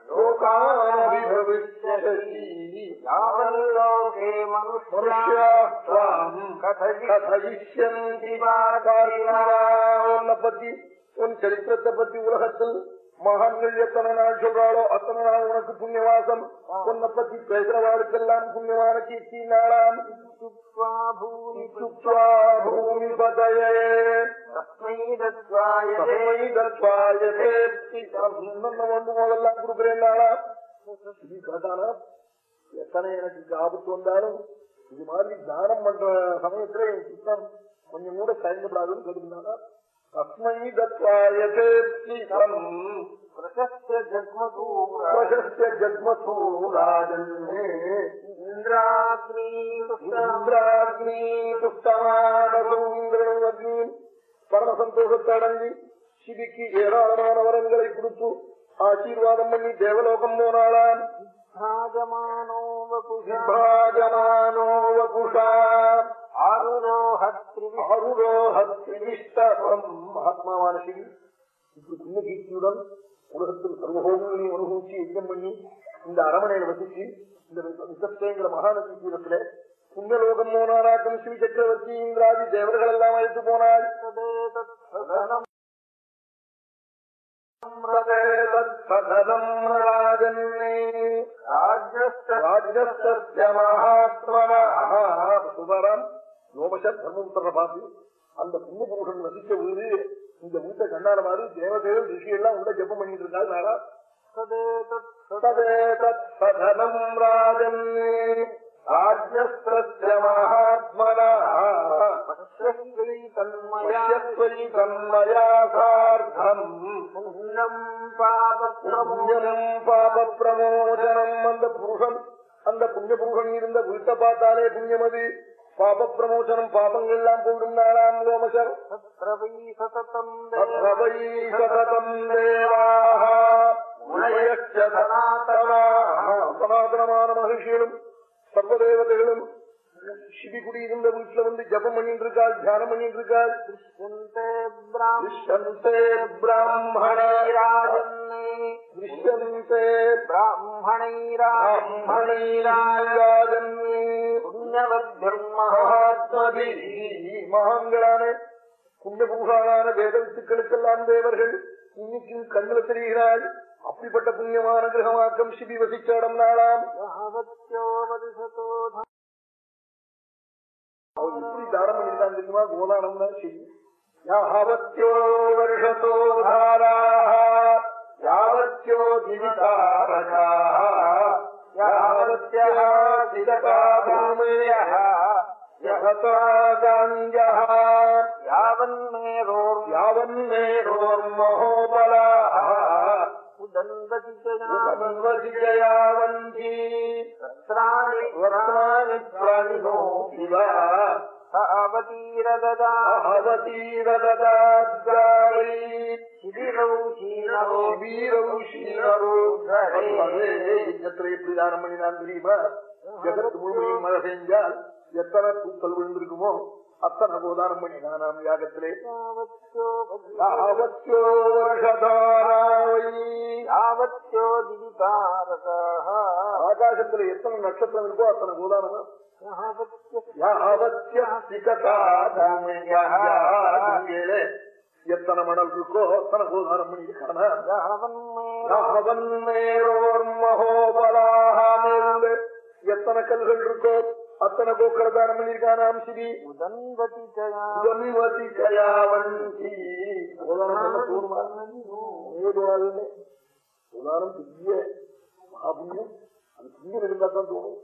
உன்னை பத்தி உன் சரித்திரத்தை பத்தி உலகத்தில் மகான்கள் எத்தனை நாள் சொல்றாளோ அத்தனை நாள் உனக்கு புண்ணியவாசம்? உன்னை பத்தி பேசுறவாளுக்கெல்லாம் புண்ணியமான கீர்த்தி நாளாம். முதல்லாம் கொடுக்குறேன் நாளா இது கேட்டானா எத்தனை எனக்கு ஆபத்து வந்தாலும் இது மாதிரி தானம் பண்ற சமயத்துல என் சித்தம் கொஞ்சம் கூட தயங்கப்படாதுன்னு கேட்டுருந்தாங்க தஸ்மை தத்வாயதேப்திகம் பிரசஸ்த ராஜன்னே இந்திராக்னி இந்திராக்னி துஷ்டமானசூந்திரன் அக்னி பரம சந்தோஷத்தை அடங்கி சிவிக்கு ஏராளமான வரங்களை கொடுத்து ஆசீர்வாதம் பண்ணி தேவலோகம் போனாளாம் விபாஜமானோ ஆருரோஹத்ரிவிஷ்டம் மகாத்மாவான சிவி இப்படி புண்ணிய கீர்த்தியுடன் உலகத்தில் சர்வபோகங்களையும் அனுபவிச்சு யஜ்ஞம் பண்ணி இந்த அரமனையில வசிச்சு இந்த விசஸ்தேங்கிற மகாநதி தீரத்துல புண்ணியலோகம் போனாராக்கம் ஸ்ரீ சக்கரவர்த்தி இந்திராதி தேவர்கள் எல்லாம் அழைத்து போனாள் ததேதத் ததனம் ராஜன்னே சுபரம் லோமச தர்மபுத்திர பார்த்து அந்த புண்ணிய புருஷன் வசிக்க வீடு இந்த வீட்டை கண்ணாட மாதிரி தேவதேவ ரிஷி எல்லாம் உள்ள ஜெபம் பண்ணிட்டு இருக்காரு நாரா ராஜன். ராஜ்யஸ்ய மகாத்மனா. பஷ்யத்வயி தன்மயா. சார்த்தம். புண்ணியம் பாப பிரமோசனம் அந்த புருஷன் அந்த புண்ணிய புருஷன் இருந்த வீட்டை பார்த்தாலே புண்ணியமதி பாப பிரமோசனம் பாபங்கள் எல்லாம் போடும் நாளாம் ரோமசர் சனாதனமான மகிழ்ச்சிகளும் சர்வதேவதைகளும் சிவிகுடி இருந்த வீட்டுல வந்து ஜபம் பண்ணிட்டு தியானம் பண்ணிட்டு இருக்காள் பிராமணைராஜன் மகான்களான புண்ணிய புருஷாலான வேத வித்துக்களுக்கெல்லாம் தேவர்கள் இன்னைக்கும் கண்ணுல தெரிகிறாள். அப்படிப்பட்ட புண்ணியமான கிரகமாக்கம் சிபி வசிச்ச இடம் நாளாம் அவர் எப்படி தானம் பண்ணிருக்கான் தெரியுமா? கோதானம் தான் செய்யும். யாவத்தியோ வருஷத்தோ தாராக யாவத்தியோ திவிதாரகா யாவன்னேரோர்மஹோபலாः உதன்வதிஜயாவந்தி வஸ்திராணி பிராணினோ இவ எப்படி தானம் பண்ணினான் தெரியுமா ஜெகத் முழுமையும் மழை பெஞ்சால் எத்தனை பூக்கள் விழுந்திருக்குமோ அத்தனை கோதானம் பண்ணினானாம் யாகத்திலே ஆகாசத்துல எத்தனை நட்சத்திரம் இருக்கோ அத்தனை கோதானமா எத்தனை மணல் இருக்கோ அத்தனை கோதாரம் பண்ணியிருக்கான எத்தனை கல்கள் இருக்கோ அத்தனை கோக்கர தானம் பண்ணிருக்கானாம் சிவி உதன்வதி கயாவந்தி கோதானம் பண்ண தோணுமா பெரிய மகாபுண்ணியம். அது புண்ணியம் இருந்தா தான் தோணும்.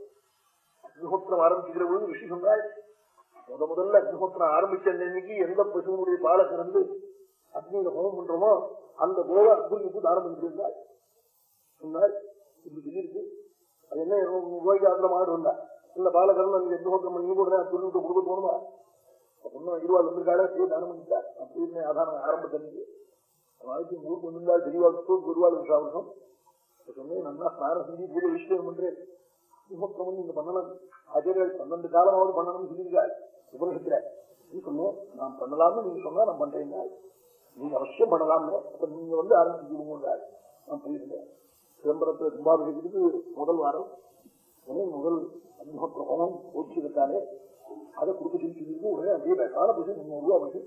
அக்னிஹோத்திரம் ஆரம்பிக்கிற போது ரிஷி சொன்னால் முத முதல்ல அக்னிஹோத்திரம் ஆரம்பிச்ச அன்னைக்கு எந்த பசுவனுடைய பாலை திறந்து அக்னியில ஹோமம் பண்றோமோ அந்த கோவை அக்னிக்கு தானம் ஆரம்பிச்சிருந்தாள் சொன்னால் இப்படி சொல்லியிருக்கு அது என்ன இருநூறு ரூபாய்க்கு அதுல மாடு இருந்தா இந்த பாலகரன் அந்த நீங்க அக்னிஹோத்திரம் பண்ணி கூட சொல்லிட்டு கொடுக்க தோணுமா பொண்ணு இருவாள் வந்திருக்காளே போய் தானம் பண்ணிட்டா அப்படின்னு ஆதாரம் ஆரம்பிச்சு வாழ்க்கை ஊருக்கு வந்திருந்தால் தெளிவாக்கு குருவாள் விஷாவசம் சொன்னேன் நல்லா ஸ்நானம் செஞ்சு பூஜை விஷயம் பண்றேன் முகப்பிரமன் நீங்க பண்ணணும். ஆச்சாரியர்கள் பன்னெண்டு காலமாவது பண்ணணும்னு சொல்லியிருக்காள் உபனிஷத்துல நீ சொன்னேன் நான் பண்ணலாம்னு நீங்க சொன்னா நான் பண்றேன். நீங்க அவசியம் பண்ணலாம்னு. அப்ப நீங்க வந்து ஆரம்பிச்சுடுங்க நான் போயிருந்தேன். சிதம்பரத்துல கும்பாபிஷேகத்துக்கு முதல் வாரம். உடனே முதல் அக்னிஹோத்திர ஹோமம் போச்சுருக்கானே அதை கொடுக்க சொல்லி சொல்லியிருக்கு உடனே அதே வேட்டான புஷன் முன்னூறு ரூபா வந்து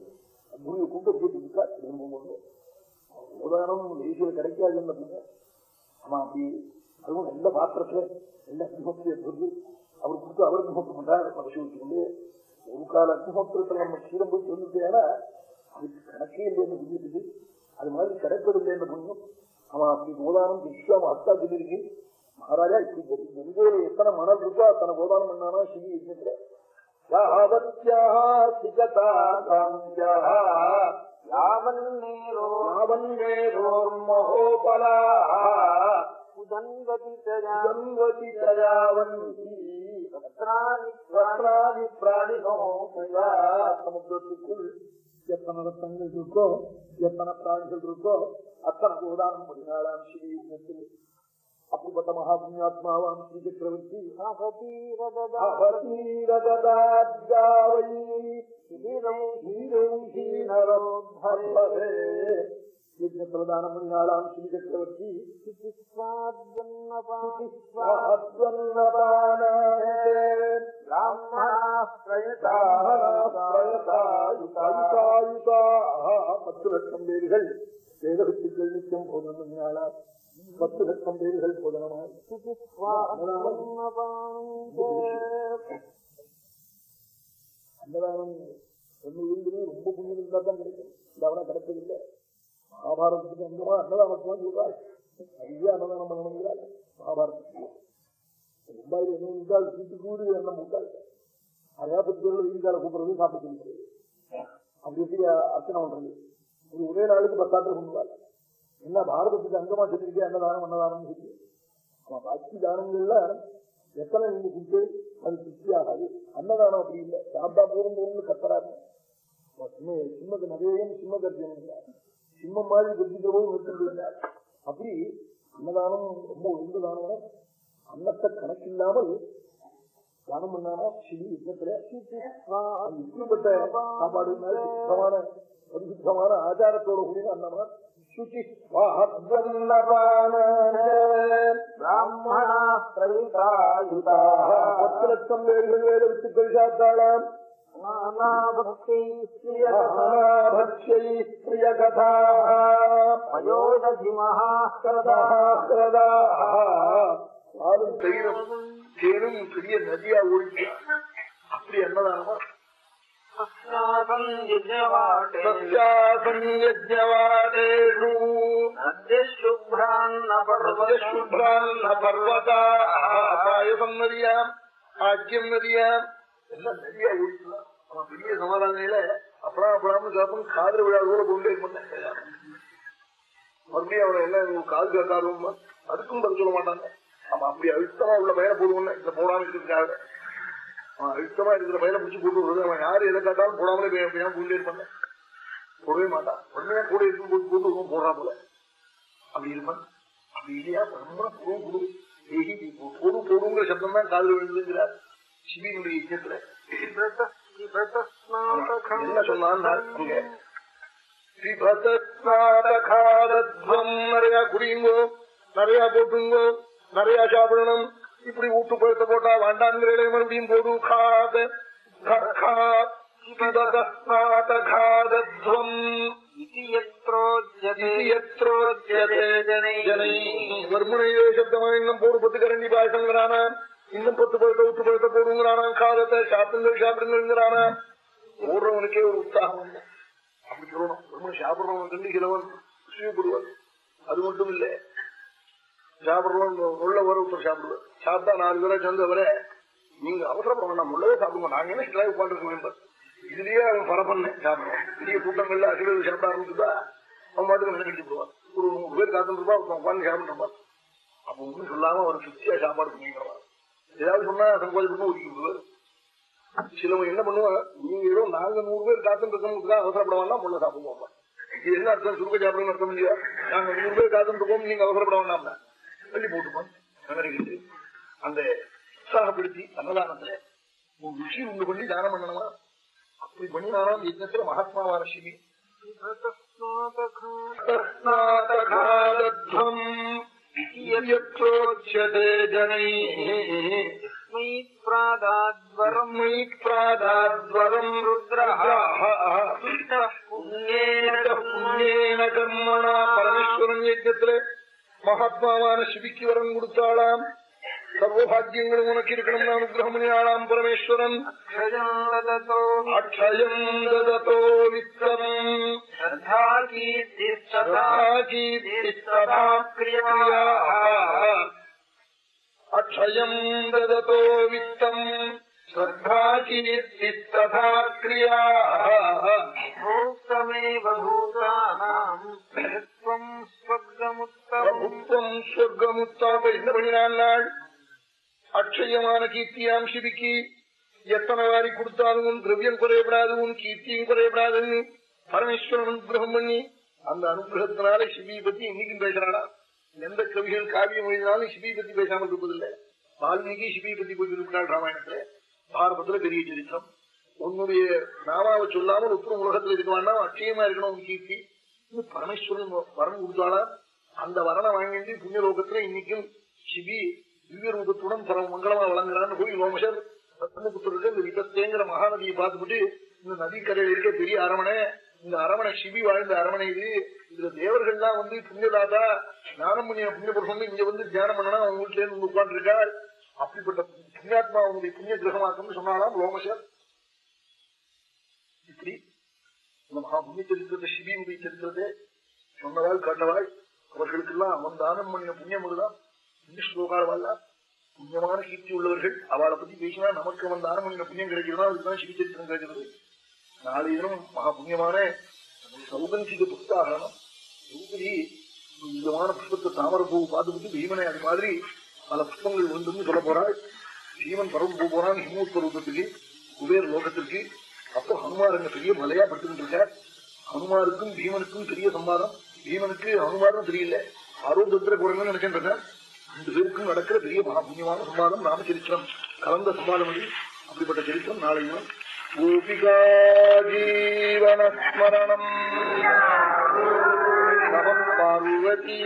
குருவை கூப்பிட்டு அப்படியே கொடுத்தா திரும்ப உதாரணம் லேசியில் கிடைக்காது அப்படின்னு ஆமா அப்படி அதுவும் நல்ல பாத்திரத்துல நல்ல அக்னிஹோத்திர சொல்லி அவர் கொடுத்து அவர் அக்னிஹோத்திரம் பண்றாரு பரிசோதிச்சுக்கொண்டு ஒரு கால அக்னிஹோத்திரத்துல நம்ம க்ஷீரம் போய் சொல்லிட்டேன்னா அதுக்கு கணக்கே இல்லைன்னு புரிஞ்சுட்டு அது மாதிரி கிடைப்பது இல்லைன்னு புரியும் அவன் அப்படி போதானம் விஸ்வம் அத்தா சொல்லியிருக்கு. மகாராஜா இப்படி எங்கே எத்தனை மணல் இருக்கோ அத்தனை போதானம் பண்ணானா ஸ்ரீ யஜ்ஞத்துல யாவத்யாः சிகதா யாவன் யாவன்னேரோர்மஹோபலாः உதன்வதி தயாவந்தி ரத்னாதி சமுத்திரத்துக்குள் எத்தனை ரத்தங்கள் இருக்கோ எத்தனை பிராணிகள் இருக்கோ அத்தனை கோதானம் பண்ணினாளாம் ஸ்ரீ அப்படிப்பட்ட மகாபுண்ணியாத்மாவாம் ஸ்ரீ சக்கரவர்த்தி பிரதானம் பண்ணினாளாம் ஸ்ரீ சக்கரவர்த்தி பத்து லட்சம் பேர்கள் வேதகத்துக்கள் நிச்சயம் போதனம் பண்ணினாளா பத்து லட்சம் பேர்கள் போதனமாய் அன்னதானம் ஒண்ணு இருந்தது ரொம்ப புண்ணியம் இருந்தா தான் கிடைக்கும் இல்லாமனா கிடைப்பதில்லை மகாபாரதத்துக்கு அந்தமா அன்னதானம் சொல்றாள் அதுவே அன்னதானம் பண்ணணுங்கிறாள் மகாபாரதத்துக்கு ரெண்டாயிரம் என்ன உண்டால் வீட்டு கூடி எண்ணம் உண்டாள் நிறையா பத்து பேர்ல வீட்டுக்கார கூப்பிடுறது சாப்பிட்டு சொல்லுறது அப்படி எப்படி அர்ச்சனை பண்றது. ஒரு ஒரே நாளுக்கு பத்தாத்திரம் பண்ணுவாள் என்ன பாரதத்துக்கு அங்கமா சொல்லியிருக்கே அன்னதானம் அன்னதானம் சொல்லி. அவன் பக்தி தானங்கள்ல எத்தனை நீங்க கொடுத்து அது திருப்தி ஆகாது. அன்னதானம் அப்படி இல்லை. சாப்பிட்டா போதும் போதும்னு கத்துறாரு. சிம்ம சிம்மக்கு நிறைய சிம்ம கர்ஜனம் சிம்மம் மாதிரி கர்ஜிக்கிற போது நிறுத்திருந்தார் அப்படி அன்னதானம் ரொம்ப உயர்ந்த தானம் அன்னத்தை கணக்கில்லாமல் தானம் பண்ணானா சிவி யுத்தத்துல இப்படிப்பட்ட சாப்பாடு சுத்தமான பரிசுத்தமான ஆச்சாரத்தோட கூடிய அன்னமா சுச்சி பத்து லட்சம் வேறு வேலை வித்துக்கள் சாத்தாளாம். தேனும் பெரிய நதியா ஓடிச்சு அப்படி என்னதானமா பாயசம் நதியாம் ஆக்கியம் நதியாம் எல்லாம் நதியா ஓடிச்சுதான் அவன் பெரிய சமாதானையில அப்புறம் அப்புறம் சாப்பிடும் காதல் விழா கூட கொண்டே பண்ண மறுபடியும் அவனை என்ன காது கேட்காதும் அதுக்கும் பதில் சொல்ல மாட்டாங்க. அவன் அப்படி அழுத்தமா உள்ள பயிரை போடுவோம்ல இந்த போடாம இருக்கிறதுக்காக. அவன் அழுத்தமா இருக்கிற பயிரை பிடிச்சி போட்டு விடுறது. அவன் யாரு எதை கேட்டாலும் போடாமலே பூண்டே இருப்பாங்க போடவே மாட்டான். உடனே கூட இருக்கும் போட்டு போட்டு விடுவோம் போடுறா போல. அப்படி இருப்பான். அப்படி இல்லையா? ரொம்ப புடு புடு ஏகி போடு போடுங்கிற சப்தம் தான் காதல் விழுந்துங்கிறார் சிபியினுடைய இயக்கத்துல. என்ன சொன்னான் அங்க நிறைய குடியுங்கோ நிறைய போட்டுங்கோ நிறைய சாப்பிடணும். இப்படி ஊட்டு பழத்தை போட்டா வேண்டாங்கிற மறுபடியும் போடு காத வர்மனையே சப்தமா இன்னும் போடு பத்து கரண்டி பாயசங்கிறானா இன்னும் பத்து பழத்தை விட்டு பழத்தை போடுங்கிறானா காலத்தை சாப்பிடுங்கள் சாப்பிடுங்கிறானா ஓடுறவனுக்கே ஒரு உற்சாகம் இல்லை அப்படி சொல்லணும். ரொம்ப சாப்பிடுறவன் கண்டிக்கிறவன் சுயப்படுவன். அது மட்டும் இல்ல. சாப்பிடுறவன் உள்ள வர ஒருத்தர் சாப்பிடுவார். சாப்பிட்டா நாலு பேரை சேர்ந்த வர நீங்க அவசரப்பட வேண்டாம். உள்ளவே சாப்பிடுங்க. நாங்க என்ன கிளாய் உட்காந்துருக்கோம் இதுலயே அவன் பரப்பண்ணேன் சாப்பிடுவான். பெரிய கூட்டங்கள்ல அகில சாப்பிட ஆரம்பிச்சுட்டா அவன் பாட்டுக்கு நினைக்கிட்டு போவான் ஒரு நூறு பேர் காத்துருப்பா உட்காந்து சாப்பிட்டுருப்பான் அப்ப ஒன்றும் சொல்லாம ஒரு சுத்தியா சாப்பாடு பண்ணிக்கிறவான். ஏதாவது சொன்னா சங்கோஜப்பட்டு ஒதுக்கி விடுவார் சிலவன் என்ன பண்ணுவான் நீங்க ஏதோ நாங்க நூறு பேர் காத்துட்டு இருக்கோம் அவசரப்பட முள்ள சாப்பிடுவோம் இது என்ன அர்த்தம்? சுருக்க சாப்பிடுங்க அர்த்தம் இல்லையா? நாங்க நூறு பேர் காத்துட்டு இருக்கோம் நீங்க அவசரப்பட வேண்டாம் பள்ளி போட்டுப்பான் நகரிக்கிட்டு அந்த உற்சாகப்படுத்தி அன்னதானத்துல ஒரு ருஷி உண்டு பண்ணி தானம் பண்ணணுமா? அப்படி பண்ணினாலும் யஜ்னத்துல மகாத்மாவான சிவி ஜனை மயிப்ராதாத்வரம் புண்ணியேன கர்மணா பரமேஸ்வரன் யஜ்ஞத்துல மகாத்மாவான சிவிக்கு வரம் கொடுத்தாளாம் சர்வபாகியங்களும் உனக்கு இருக்கணும்னு அனுகிரகம் பண்ணினாளாம் பரமேஸ்வரன் அக்ஷயம் ததோ வித்தம் பிரபுத்வம் சொர்க்கமுத்தாப்ப என்ன பண்ணினான் நாள் அக்ஷயமான கீர்த்தியாம் சிவிக்கு எத்தனை வாரி கொடுத்தாலும் உன் திரவியம் குறையப்படாது உன் கீர்த்தியும் குறையப்படாதுன்னு பரமேஸ்வரன் அனுகிரகம் பண்ணி அந்த அனுகிரகத்தினால சிவியை பத்தி இன்னைக்கும் பேசுறானா? எந்த கவிகள் காவியம் எழுதினாலும் சிபியை பத்தி பேசாமல் இருப்பதில்லை. வால்மீகி சிபியை பத்தி போயிருக்கிறாள் ராமாயணத்துல. பாரதத்துல பெரிய சரித்திரம். உன்னுடைய நாமாவை சொல்லாமல் உத்தரம் உலகத்துல இருக்க வேண்டாம் இருக்கணும் உன் கீர்த்தி. பரமேஸ்வரன் வரம் கொடுத்தாளா அந்த வரனை வாங்கிட்டு புண்ணியலோகத்துல இன்னைக்கும் சிபி திவ்ய ரூபத்துடன் பரம மங்களமா வழங்குறான்னு போய் ரோமசர் ரத்னபுத்தருக்கு இந்த விபத்தேங்கிற மகாநதியை பார்த்துட்டு இந்த நதிக்கரையில் இருக்க பெரிய அரமனை இந்த அரமனை சிபி வாழ்ந்த அரமனை இது. இதுல தேவர்கள்லாம் வந்து புண்ணியதாதா ஞானம் பண்ணிய புண்ணிய புருஷன் இங்க வந்து தியானம் பண்ணனா அவங்க வீட்டுல இருந்து உட்கார்ந்து இருக்காள் அப்படிப்பட்ட புண்ணியாத்மா அவனுடைய புண்ணிய கிரகமாக்கம்னு சொன்னாலாம் லோமசர் இப்படி இந்த மகா புண்ணிய சரித்திரத்தை சிபியினுடைய சரித்திரத்தை சொன்னவாள் கண்டவாள் அவர்களுக்கெல்லாம் அவன் தானம் பண்ணின புண்ணியம் இந்த இங்கிலீஷ் ஸ்லோகாரவாள் புண்ணியமான கீர்த்தி உள்ளவர்கள் அவளை பத்தி பேசினா நமக்கு அவன் தானம் பண்ணின புண்ணியம் கிடைக்கிறதா அதுதான் சிவி சரித்திரம் கிடைக்கிறது. நாளை தினம் மகா புண்ணியமான சௌகந்திக புத்தாகணும் சௌகரி விதமான புஷ்பத்தை தாமரை பூ பார்த்துக்கிட்டு பீமனை அது மாதிரி பல புஷ்பங்கள் உண்டுன்னு சொல்ல போறாள். பீமன் பரவ பூ போறான் ஹிமூஸ்வரூபத்துக்கு குபேர் லோகத்திற்கு. அப்போ ஹனுமார் அங்க பெரிய மலையா படுத்துக்கிட்டு இருக்கார். ஹனுமாருக்கும் பீமனுக்கும் பெரிய சம்பாதம். பீமனுக்கு ஹனுமாரும் தெரியல. ஆரோக்கியத்துல குரங்கன்னு நினைக்கின்றன ரெண்டு பேருக்கும் நடக்கிற பெரிய மகாபுண்ணியமான சம்மானம் ராமச்சரித்திரம் கலந்த சம்மானம் அது. அப்படிப்பட்ட சரித்திரம் நாளை தினம் கோபிகா ஜீவனஸ்மரணம் நம பார்வதி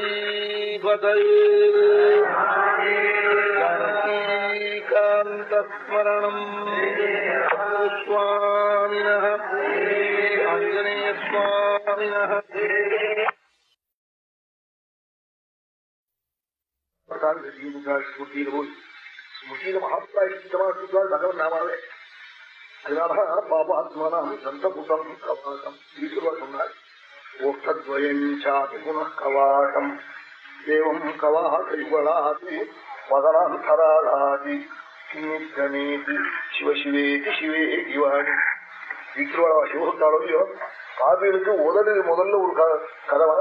காந்தஸ்மரணம் சுவாமின ஆஞ்சநேய சுவாமின ஸ்முதியில போய் ஸ்முதியில மகாத்மாய்த்தமாக்கிட்டால் பகவன் நாமாவே அதனால பாபாத்மனாம் சந்த கவாட்டம் கவாசம் ஈஸ்வரர் சொன்னார் ஓஷ்டத்வயஞ்சாதி புனః கவாசம் ஏவம் மதனாந்தராளாதி கிண்ணித்தனேதி சிவசிவேதி சிவே திவாணி ஈஸ்வரா சிவகுத்தாலோ இல்லையோ உதடு முதல்ல ஒரு கதவா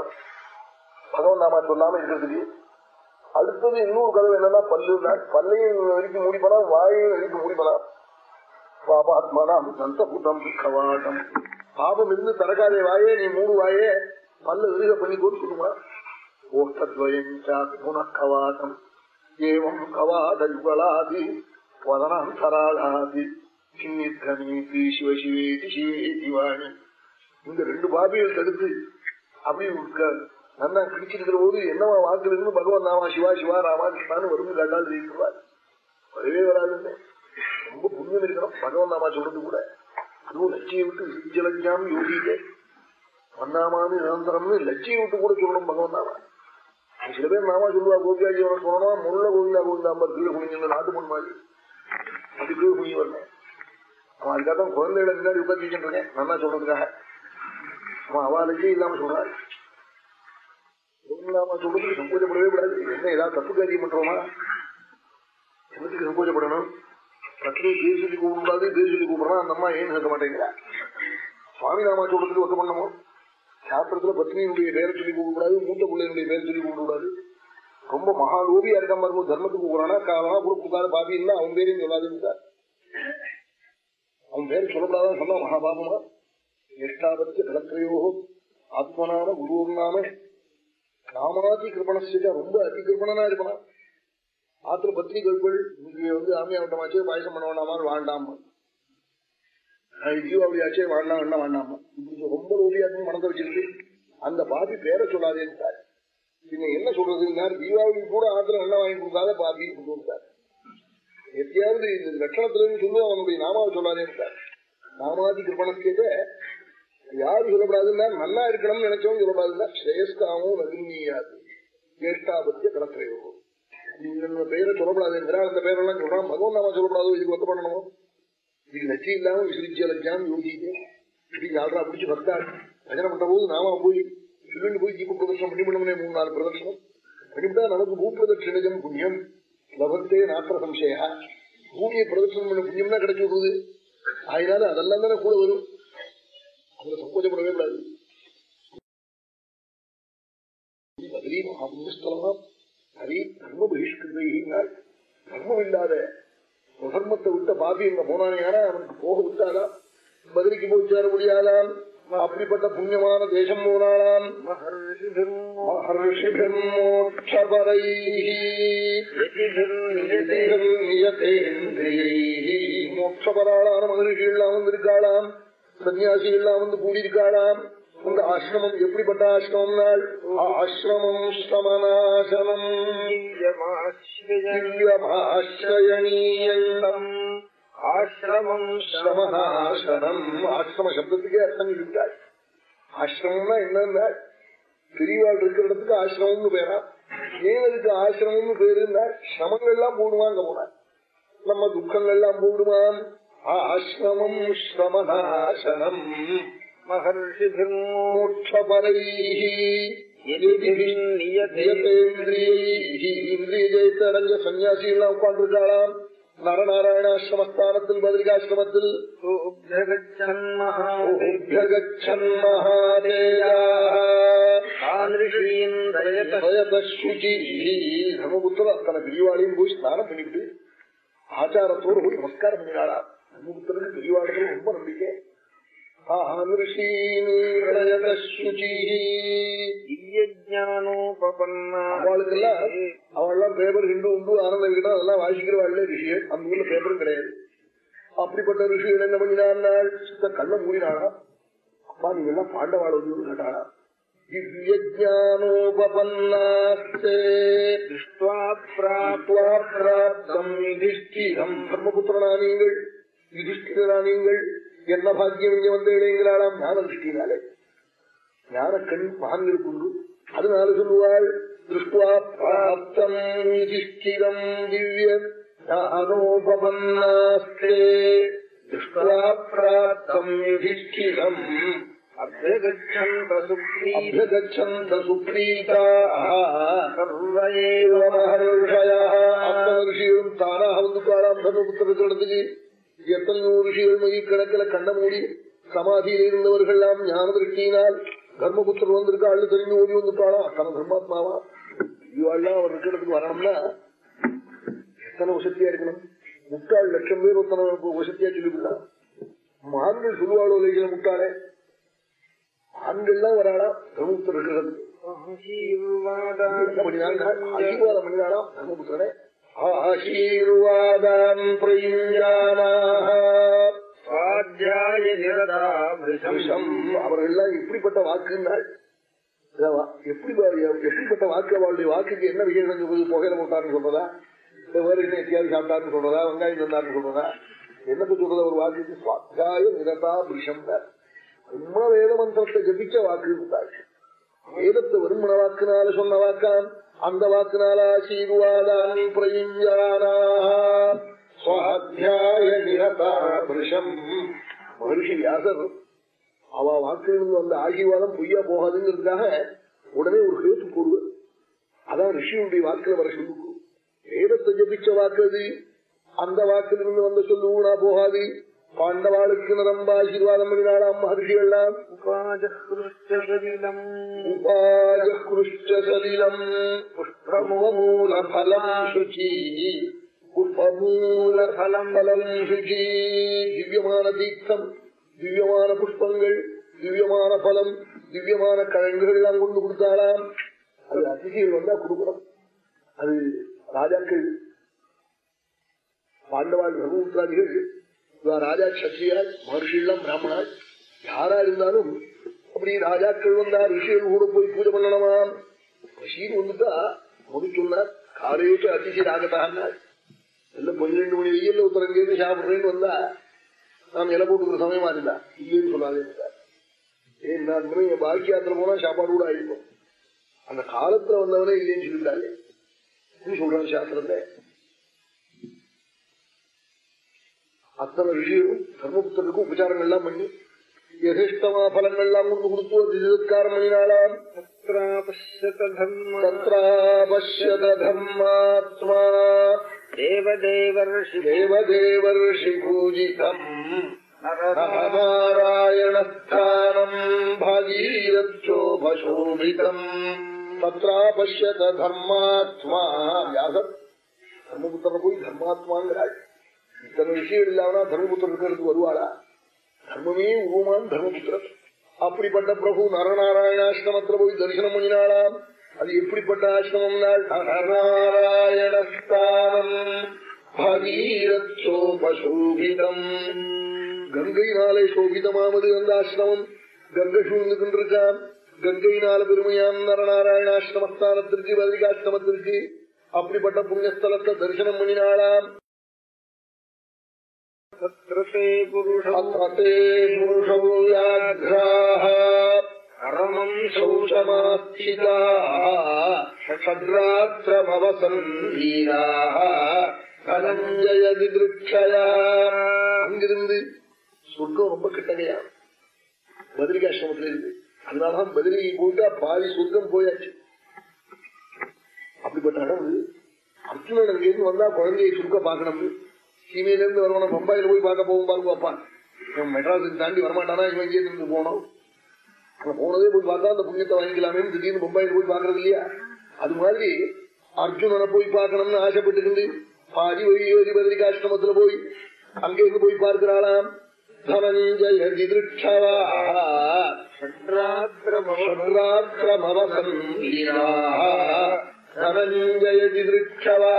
பகவன் நாமா சொல்லாம இருக்கிறதுக்கு அடுத்தது இன்னொரு கதவு என்னன்னா பல்லு. பல்லையும் வரைக்கும் மூடிப்பலாம் வாயையும் வரைக்கும் மூடிப்பலாம் சந்த சந்தபுதம் கவாட்டம் பாபம் இருந்து தரக்காதே வாயே நீ மூணு வாயே. பல்ல விருக பண்ணி கொடுத்துடுமா ஓட்டத்வயம் புனக்கவாட்டம் ஏவம் கவாத யுகலாதி வதனாந்தராளாதி கிண்ணித்தனீதி சிவசிவேதி சிவேதி வாணி. இந்த ரெண்டு பாபிகள் தடுத்து அப்படி நல்லா கிடிச்சிருக்கிற போது என்னவா வாக்குறதுன்னு பகவான் நாமா சிவா சிவா ராமா கிருஷ்ணான்னு வரும் கேட்டால் தெரிவிக்கிறார் வரவே வராதுன்னு ரொம்ப புண்ணியம் இருக்கணும் பகவான் நாமா சொல்றது கூட. அதுவும் லட்சியை விட்டு விஜலஜாம் யோகிக்கே வந்தாமான்னு நிரந்தரம்னு லட்சியை விட்டு கூட சொல்லணும் பகவான் நாமா. சில பேர் நாமா சொல்லுவா கோபியாஜி ஜீவனம் சொல்லணும் முல்ல கோவிலா கோவிந்தாம்பர் கீழே குனிஞ்சு நாட்டு பொண்ணு மாதிரி. அது கீழே குனி வரணும் அவன் அதுக்காக தான் குழந்தைகளை முன்னாடி உட்காந்து இருக்கேன். நல்லா சொல்றதுக்காக. அவன் அவா லட்சியம் இல்லாம சொல்றாள் நாம சொல்றதுக்கு சங்கோச்சப்படவே கூடாது என்ன ஏதாவது தப்பு காரியம் பண்றோமா என்னத்துக்கு சங்கோச்சப்படணும் பத்னி பேர் சொல்லி கூப்பிடாது பேர் சொல்லி கூப்பிடணும் அந்த அம்மா ஏன்னு சொல்ல மாட்டேங்கிறா சுவாமி நாமா சொல்றதுக்கு ஒத்த பண்ணமோ சாஸ்திரத்துல பத்னியினுடைய பேரை சொல்லி கூப்பிடாது மூத்த பிள்ளையினுடைய பேரை சொல்லி கூப்பிடாது ரொம்ப மகாலோபியா இருக்க மாதிரி தர்மத்துக்கு கூப்பிடானா காலமா கூட கொடுக்காத பாபி இல்ல அவன் பேரையும் சொல்லாதுன்னு அவன் பேர் சொல்லக்கூடாதான் சொன்னா மகாபாபமா எஷ்டாபத்திய கலத்திரையோ ஆத்மனாம குரு நாம காமாதி கிருபணசிட்ட ரொம்ப அதி கிருபணனா இருப்பான் ஆத்திர பத்திரிகைகள் இன்னைக்கு வந்து ஆமியா விட்டமாச்சே பாயசம் பண்ண வேண்டாமா. வாண்டாம் தீபாவளியாச்சே வாண்டாம் வேண்டாம் வாண்டாமா. இப்படி ரொம்ப ரோகியாத்தையும் மனதை வச்சிருக்கு அந்த பாபி பேரை சொல்லாதேன்னு பின்ன என்ன சொல்றதுன்னா தீபாவளி கூட ஆத்திரம் எண்ணெய் வாங்கி கொடுக்காத பாபின்னு கொடுத்துருக்காரு எப்படியாவது இந்த லட்சணத்துல சொல்லுவோம் அவனுடைய நாமாவை சொல்லாதேன்னு நாமாதி கிருபணஸ்கேத யாரும் சொல்லப்படாதுன்னா நல்லா இருக்கணும்னு நினைச்சவங்க சொல்லப்படாதுன்னா ஸ்ரேஷ்டாவும் நகினியாது ஜேஷ்டாபத்திய கடற்கரையோ பெயரை சொல்லப்படாது. அந்த பெயரெல்லாம் சொல்றான் பகவான் நாம சொல்லப்படாதோ? இதுக்கு ஒத்த பண்ணணுமோ? இதுக்கு நச்சி இல்லாம விசிறிச்ச லட்சியான்னு யோசிச்சு இப்படி யாரா பிடிச்சி பக்தா? பஜனை பண்ற போது நாம போய் சிவன் போய் தீப பிரதர்ஷனம் பண்ணி பண்ணமுனே மூணு நாலு பிரதர்ஷனம் பண்ணிவிட்டா நமக்கு பூப்பிரதட்சிணஜம் புண்ணியம். லபத்தே நாத்திர சம்சயா பூமியை பிரதர்ஷனம் பண்ண புண்ணியம்னா கிடைச்சு விடுறது. அதனால அதெல்லாம் தானே கூட வரும். அதுல சங்கோச்சப்படவே கூடாது. பதிலி மகாபுண்ணியஸ்தலமா ஹரி தர்ம பகிஷ்கிருதையினால் தர்மம் இல்லாத தர்மத்தை விட்ட பாபி எங்க போனானே அவனுக்கு போக விட்டாரா? பதிலிக்கு போய் சேர முடியாதாம். அப்படிப்பட்ட புண்ணியமான தேசம் போனாலாம் மோட்சபராளான எல்லாம் வந்திருக்காளாம். சன்னியாசிகள்லாம் வந்து கூடியிருக்காளாம். அந்த ஆசிரமம் எப்படிப்பட்ட ஆசிரமம்னால் ஆசிரமம் ஸ்ரமநாசனம் ஆசிரமம் ஸ்ரமநாசனம் ஆசிரம சப்தத்துக்கே அர்த்தம் இருக்காள் ஆசிரமம்னா என்னன்னா பெரியவாள் இருக்கிற இடத்துக்கு ஆசிரமம்னு பேரா. ஏன் அதுக்கு ஆசிரமம்னு பேருன்னா சிரமங்கள் எல்லாம் போடுவாங்க போனார் நம்ம துக்கங்கள் எல்லாம் போடுவான். ஆசிரமம் ஸ்ரமநாசனம் இந்திரிய ஜெயத்தை அடைஞ்ச சன்னியாசி எல்லாம் உட்கார்ந்துருக்காளாம் நரநாராயணாசிரமஸ்தானத்தில் பதிரிகாசிரமத்தில் தர்மபுத்திர அத்தனை பெரியவாளையும் போய் ஸ்நானம் பண்ணிவிட்டு ஆச்சாரத்தோடு போய் நமஸ்காரம் பண்ணினாளா தர்மபுத்திரனுக்கு பெரியவாளுக்கு ரொம்ப நம்பிக்கை. அவளுக்கெல்லாம் அவள்லாம் பேப்பர் ஹிண்டு உண்டு ஆனந்த விகடம் அதெல்லாம் வாசிக்கிறவாள்ல ரிஷிகள் அந்த ஊர்ல பேப்பரும் கிடையாது. அப்படிப்பட்ட ரிஷிகள் என்ன பண்ணினாள் கண்ண மூடினாளா? அப்பா நீங்க எல்லாம் பாண்டவாள் வந்து கேட்டாளா? தர்மபுத்திரனா நீங்கள்? யுதிஷ்டிரனா நீங்கள் என்ன பாக்கியம் இங்க வந்து இளைஞராளாம் ஞான திருஷ்டினாலே ஞான கண் மகான்களுக்கு உண்டு அதனால சொல்லுவாள் திருஷ்டுவா பிராப்தம் யுதிஷ்டிரம் திவ்ய ஞானோபமன்னாஸ்தே திருஷ்டுவா பிராப்தம் யுதிஷ்டிரம் அபியகச்சந்த சுப்ரீதாஷயம் தானாக வந்து காலாம் தர்மபுத்திரத்திடத்துக்கு எத்தனையோ ரிஷிகள் மைய கணக்கில் கண்ண மூடி சமாதியில் இருந்தவர்கள் எல்லாம் ஞான திருஷ்டியினால் தர்மபுத்திரர் வந்திருக்காள் தெரிஞ்சு ஓடி வந்துட்டாளாம் அத்தனை தர்மாத்மாவா இவாள்லாம் அவர் இருக்கிறதுக்கு வரணும்னா எத்தனை வசதியா இருக்கணும் முட்டாள் லட்சம் பேர் ஒத்தனை வசதியா சொல்லிவிடலாம் மான்கள் சொல்லுவாளோ இல்லையா முட்டாளே ஆண்கள்லாம் வராளா தர்மபுத்திர இருக்கிறது ஆசீர்வாதம் பண்ணினாலாம் தர்மபுத்திரனே ஆசீர்வாதான் அவர்கள்லாம் எப்படிப்பட்ட வாக்குன்னாள் எப்படி எப்படிப்பட்ட வாக்கு அவளுடைய வாக்குக்கு என்ன விசேஷம் சொல்றது புகையில போட்டாருன்னு சொல்றதா? இந்த வேறு என்ன எத்தியாவது சாப்பிட்டாருன்னு சொல்றதா? வெங்காயம் தந்தாருன்னு சொல்றதா? என்னத்தை சொல்றது ஒரு வாக்குக்கு? சுவாத்தியாய நிரதா பிரிஷம் உண்மை வேத மந்திரத்தை ஜபிச்ச வாக்கு இருந்தாள் வேதத்தை வருமண வாக்குனால சொன்ன வாக்கான் அந்த வாக்குனால ஆசீர்வாதான் மகர்ஷி வியாசர் அவ வாக்கிலிருந்து வந்த ஆசீர்வாதம் பொய்யா போகாதுங்கிறதுக்காக உடனே ஒரு கேட்டு போடுவார். அதான் ரிஷியுடைய வாக்கில் வர சொல்லு வேதத்தை ஜபிச்ச வாக்கு அந்த வாக்கிலிருந்து வந்த சொல்லுவா போகாது. பாண்டவாளுக்கு நிரம்ப ஆசீர்வாதம் பண்ணினாளாம் மகர்ஷிகள்லாம். உபாஜகிருஷ்டசலிலம். புஷ்பமூலபலம் சுச்சி புஷ்பமூலபலம் பலம் சுச்சி திவ்யமான தீர்த்தம் திவ்யமான புஷ்பங்கள் திவ்யமான பலம் திவ்யமான கிழங்குகள் எல்லாம் கொண்டு கொடுத்தாளாம் அது அதிசயம் வந்தா கொடுக்கணும் அது ராஜாக்கள் பாண்டவாள் பிரம்மபுத்திராதிகள் ராஜா கஷத்திரியார் மகர்ஷியெல்லாம் பிராமணாள் யாரா இருந்தாலும் அப்படி ராஜாக்கள் வந்தா ரிஷிகள் கூட போய் பூஜை பண்ணணுமாம் ரிஷின்னு வந்துட்டா முடி சொன்னார் காலையிட்டு அதிசி ராகத்தான்னாள் எல்லாம் பன்னிரெண்டு மணி வெயில்ல ஒருத்தரங்கேருந்து சாப்பிடுறேன்னு வந்தா நாம் இலை போட்டுக்கிற சமயமா இருந்தா இல்லைன்னு சொல்லாதே நான் என் பாக்கி யாத்திரை போனா சாப்பாடு கூட ஆயிருக்கும் அந்த காலத்துல வந்தவனே இல்லைன்னு சொல்லிவிடாலே சொல்றான் சாஸ்திரத்தை அத்தனை விஷயம் தர்மபுத்தருக்கு உபச்சாரங்கள் எல்லாம் பண்ணி யதிஷ்டமா பலங்கள் எல்லாம் கொண்டு கொடுத்து திசத்காரம் பண்ணினாலாம் தர்மாத்மா தேவதேவர்ஷி பூஜிதம் நாராயணஸ்தானம் பாகீரச்சோபசோபிதம். தத்ரா பசியத தர்மாத்மா வியாசர் தர்மபுத்திர போய் தர்மாத்மாங்கிறாள் இத்தனை விஷயம் இல்லாமனா தர்மபுத்திரர் இருக்கிறதுக்கு வருவாளா? தர்மமே உருவமான் தர்மபுத்திரன். அப்படிப்பட்ட பிரபு நரநாராயணாசிரமத்துல போய் தரிசனம் பண்ணினாலாம் அது எப்படிப்பட்ட ஆசிரமம் நரநாராயணஸ்தானம் பகீரத்தோபசோபிதம் கங்கையினாலே சோபிதமாவது அந்த ஆசிரமம். கங்கை சூழ்ந்துகின்றிருக்கான் கங்கையினால பெருமையான் நரநாராயணாசிரமஸ்தானத்திற்கு பதிரிகாசிரமத்திற்கு அப்படிப்பட்ட புண்ணியஸ்தலத்தை தரிசனம் பண்ணினாலாம் பண்ணினாளாம் பரமம் ஷட்ராத்திரமவசம் வீராக தனஞ்சயதி திருட்சயா அங்கிருந்து சொர்க்கம் ரொம்ப கிட்டகையா? பதிரிகாசிரமத்துல இருக்கு அதனாலதான் பதிரி போயிட்டா பாதி சொர்க்கம் போயாச்சு. அப்படிப்பட்ட இடம் அர்ஜுனன் அங்க இருந்து வந்தா குழந்தையை சுருக்க பாக்கணும் சீமையில இருந்து வரவன பம்பாயில போய் பார்க்க போகும் பாருங்க அப்பா. இவன் மெட்ராஸுக்கு தாண்டி வரமாட்டானா? இவன் இங்கே இருந்து போனோம் அவன் போனதே போய் பார்த்தா அந்த புண்ணியத்தை வாங்கிக்கலாமே திடீர்னு பம்பாயில போய் பாக்குறது இல்லையா? அது மாதிரி அர்ஜுனனை போய் பார்க்கணும்னு ஆசைப்பட்டுக்கிண்டு பாதி வழி பதிரிகாஷ்டமத்துல போய் அங்கே இருந்து போய் பார்க்கிறாளாம். தனஞ்சய தனஞ்சய திதிருட்சவா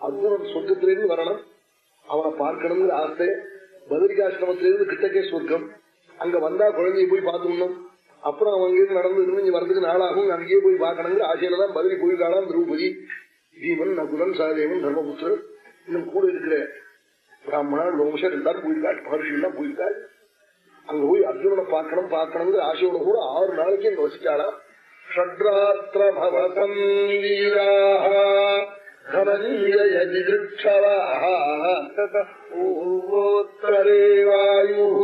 அர்ஜுனன் சொர்க்கத்திலிருந்து வரணும். அவனை பார்க்கணுங்கிற ஆசை. பதிரிகாசிரமத்திலிருந்து கிட்டக்கே சொர்க்கம் அங்க வந்தா குழந்தைய போய் பார்த்துடணும் அப்புறம் அவன் அங்கிருந்து நடந்து இருந்து இங்க வரதுக்கு நாளாகும். அங்கேயே போய் பார்க்கணுங்கிற ஆசையில தான் பதிரி போயிருக்காளாம் திரௌபதி. ஜீவன் நகுலன் சகதேவன் தர்மபுத்திரன் இன்னும் கூட இருக்கிற பிராமணர் லோமசர் எல்லாரும் போயிருக்காள். மகர்ஷி எல்லாம் போயிருக்காள். அங்க போய் அர்ஜுனனை பார்க்கணும் பார்க்கணுங்கிற ஆசையோட கூட ஆறு நாளைக்கு அங்க வசிச்சாளாம். ஷட்ராத்திரமவசம் வீராக தனஞ்சய திதிருட்சவாः பூர்வோத்தரே வாயுः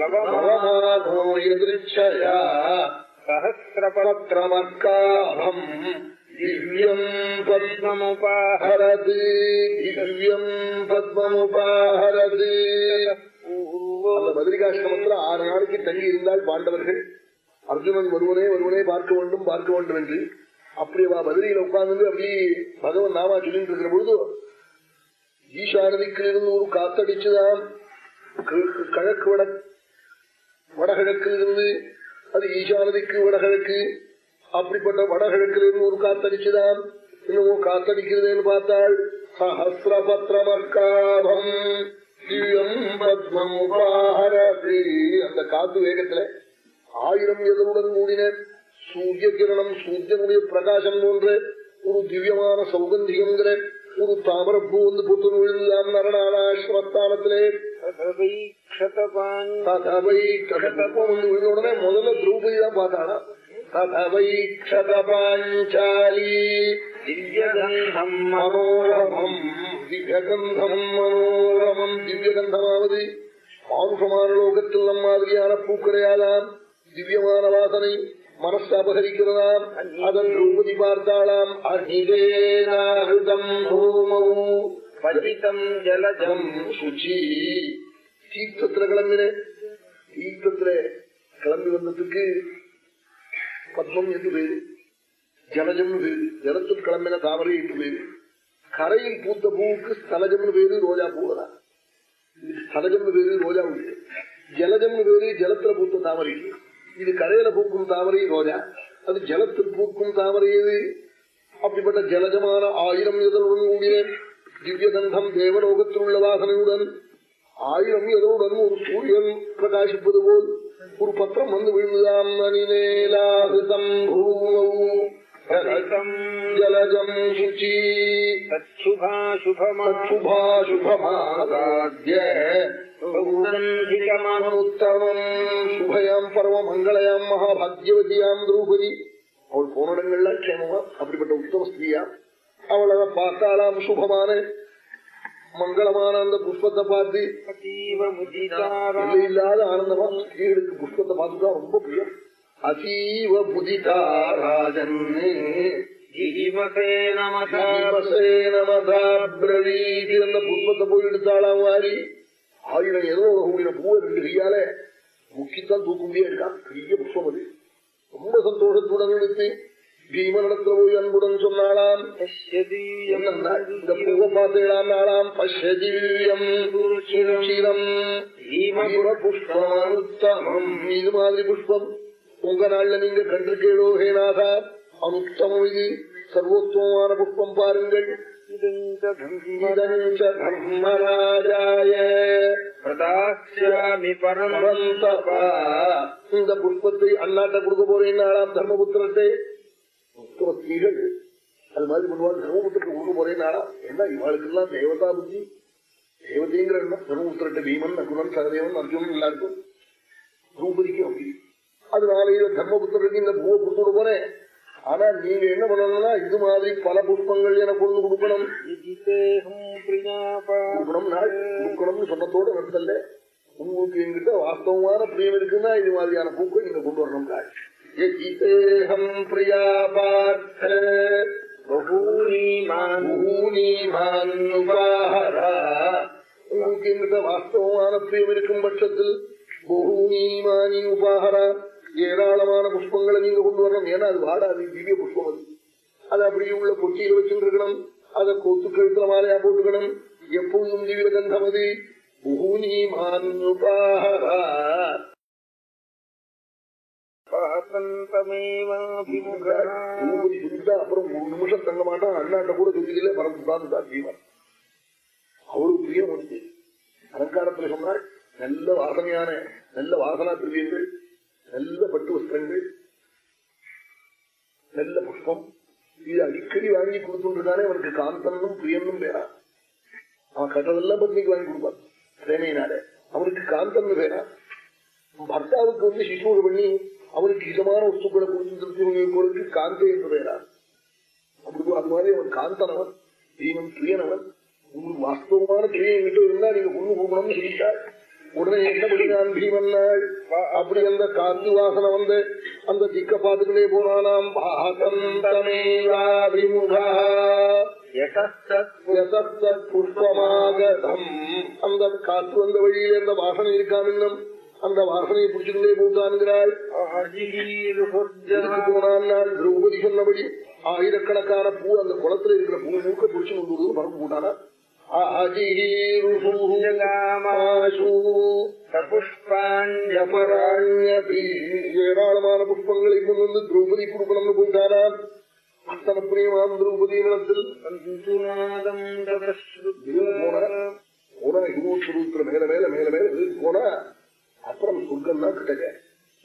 லவமானோ யதிருச்சயா சஹசிரபலத்ரமர்க்காபம் திவ்யம் பத்மமுபாஹரது ஆறு நாளைக்கு தங்கி இருந்தால் பாண்டவர்கள் அர்ஜுனன் ஒருவனே ஒருவனே பார்க்க வேண்டும் பார்க்க வேண்டும் என்று அப்படி அவ பதிரியில உட்கார்ந்து அப்படி பகவன் நாமா சொல்லிட்டு இருக்கிற பொழுது ஈசானதிக்கு இருந்து ஒரு காத்தடிச்சுதான் கிழக்கு வட வடகிழக்கில் இருந்து அது ஈசானதிக்கு வடகிழக்கு அப்படிப்பட்ட வடகிழக்கில் இருந்து ஒரு காத்தடிச்சுதான் இன்னமும் காத்தடிக்கிறதுன்னு பார்த்தாள் சஹசிரபத்திரமர்காபம் திவ்யம் அந்த காத்து வேகத்துல ஆயிரம் எதனுடன் கூடினேன் சூரிய கிரணம் சூரியனுடைய பிரகாசம் போன்ற ஒரு திவ்யமான சௌகந்திகங்கிற ஒரு தாமரப்பூ வந்து புத்து வந்து விழுந்த உடனே முதல்ல திரௌபதி தான் பார்த்தானா? ததவை க்ஷதபாஞ்சாலி திவ்யகந்தம் மனோரமம் திவ்யகந்தம் மனோரமம் திவ்யகந்தமாவது மானுஷமான லோகத்தில் நம் மாதிரியான பூக்களையாலாம் திவ்யமான வாசனை. மனசு அபகரிக்கிறதாம். அதன் ரூபதி பார்த்தாளாம். அகிதேனாகிருதம் பூமௌ பதிதம் ஜலஜம் சுச்சி தீர்த்தத்துல கிளம்பின தீர்த்தத்துல கிளம்பி வந்ததுக்கு பத்மம் என்று பேரு. ஜலஜம்னு பேரு. ஜலத்தில் கிளம்பின தாமரை என்று பேரு. கரையில் பூத்த பூவுக்கு ஸ்தலஜம்னு பேரு ரோஜா பூவதா ஸ்தலஜம்னு பேரு ரோஜா உண்டு ஜலஜம்னு பேரு ஜலத்துல பூத்த தாமரை இது கரையில பூக்கும் தாமரை ரோஜா அது ஜலத்தில் பூக்கும் தாமரை இது அப்படிப்பட்ட ஜலஜமான ஆயிரம் எதனுடன் கூடிய திவ்யகந்தம் தேவலோகத்தில் உள்ள வாசனையுடன் ஆயிரம் எதனுடன் ஒரு சூரியன் பிரகாசிப்பது போல் ஒரு பத்திரம் வந்து விழுந்துதாம் மணிநேலாகிருதம் பூமௌ சுச்சி தச்சுபாசுபமா சுபாசுபமாதாத்ய உத்தமம் சுபயாம் பரம மங்களயாம் மகாபாகியவதியாம் திரௌபதி அவள் போன இடங்கள்ல க்ஷேமமா அப்படிப்பட்ட உத்தம ஸ்திரியா அவள் பார்த்தாலாம் சுபமான மங்களமான அந்த புஷ்பத்தை பார்த்து இல்லாத ஆனந்தமா ஸ்திரீகளுக்கு புஷ்பத்தை பார்த்துதான் ரொம்ப பிரியம் அசீவ புதிதா ராஜன் பிரவீதி அந்த புஷ்பத்தை போய் எடுத்தாளாம் வாரி ஆயிரம் எதோ கூடின பூவை ரெண்டு கையால முக்கித்தான் தூக்க முடியாது பெரிய புஷ்பம் அது ரொம்ப சந்தோஷத்துடன் எடுத்து பீமனிடத்துல போய் அன்புடன் என்னன்னா, இந்த பூவை பார்த்தேளாம் நாளாம் பஷ்யதிவ்யம் புஷ்பம் இது மாதிரி புஷ்பம் உங்க நாள்ல நீங்க கண்டிருக்கேளோ ஹேநாதா அனுத்தமம் இது. சர்வோத்தமமான புஷ்பம் பாருங்கள். இந்த புஷ்பத்தை அண்ணாட்ட கொடுக்க போறேன் நாளாம் தர்மபுத்திரத்தை. ஸ்திரீகள் அது மாதிரி பண்ணுவாங்க தர்மபுத்திரத்தை கொடுக்க போறேன் நாளா என்ன இவாளுக்கெல்லாம் தேவதா புத்தி? தேவதைங்கிற தர்மபுத்திரட்ட பீமன் நகுலன் சகதேவன் அர்ஜுனன் எல்லாருக்கும். திரௌபதிக்கும் அப்படி. அதனால இதை தர்மபுத்திரருக்கு இந்த பூவை கொடுத்துட போறேன். ஆனா நீங்க என்ன பண்ணணும்னா இது மாதிரி பல புஷ்பங்கள் எனக்கு கொண்டு கொடுக்கணும். கொடுக்கணும்னு சொன்னதோட நிறுத்தல உங்களுக்கு எங்கிட்ட வாஸ்தவமான பிரியம் இருக்குன்னா இது மாதிரியான பூக்கள் நீங்க கொண்டு வரணும் உங்களுக்கு எங்கிட்ட வாஸ்தவமான பிரியம் இருக்கும் பட்சத்தில் பகூனீமானி உபாகரா ஏராளமான புஷ்பங்களை நீங்க கொண்டு வரணும். ஏன்னா அது வாடாது திவ்ய புஷ்பம் அது. அது அப்படியே உள்ள கொச்சியில வச்சுட்டு இருக்கணும் அதை கொத்து கழுத்துல மாலையா போட்டுக்கணும். எப்பொழுதும் திவ்ய கந்தம் அது. அப்புறம் ஒரு நிமிஷம் தங்க மாட்டான். அண்ணாட்ட கூட சொல்லிக்கல பரப்புதான் ஜீவன் அவருக்கு பிரியம் வந்து அலங்காரத்துல சொன்னாள் நல்ல வாசனையான நல்ல வாசனா திரவியங்கள் நல்ல பட்டு வஸ்திரங்கள் நல்ல புஷ்பம். இது அடிக்கடி வாங்கி கொடுத்துருக்கானே அவனுக்கு காந்தனும் பிரியனும் பேரா அவன் கட்டதெல்லாம் பத்னிக்கு வாங்கி கொடுப்பான் பிரேமையினால. அவனுக்கு காந்தன் பேரா பர்த்தாவுக்கு வந்து சிசுவோடு பண்ணி அவனுக்கு இதமான வஸ்துக்களை கொடுத்து காந்தே என்று பேரா அப்படி அது மாதிரி அவன் காந்தனவன் பீமன் பிரியனவன். உங்களுக்கு வாஸ்தவமான பிரியம் என்கிட்ட இருந்தா நீங்க கொண்டு போகணும்னு சொல்லிட்டா உடனே என்ன பண்ணினான்? பீமன் நாள் அப்படி அந்த காத்து வாசனை வந்து அந்த திக்க பாத்துக்கிட்டே போனானாம். புஷ்பமாகதம். அந்த காத்து வந்த வழியில அந்த வாசனை இருக்காமில்லம் அந்த வாசனையை பிடிச்சுக்கிட்டே போட்டான்கிறாள். போனான் திரௌபதி சொன்னபடி ஆயிரக்கணக்கான பூ அந்த குளத்துல இருக்கிற பூ மூக்க பிடிச்சு கொண்டு வருவது பரப்பு போட்டானா? ஏராளமான புஷ்பங்களை கொண்டு வந்து திரௌபதி கொடுக்கணும்னு போயிட்டாராம் அத்தனை பிரியமான திரௌபதி நிலத்தில் போனா ஹிமோஸ்வரூத்துல மேல மேல மேல மேல போனா அப்புறம் சொர்க்கம் தான் கிட்டக்க.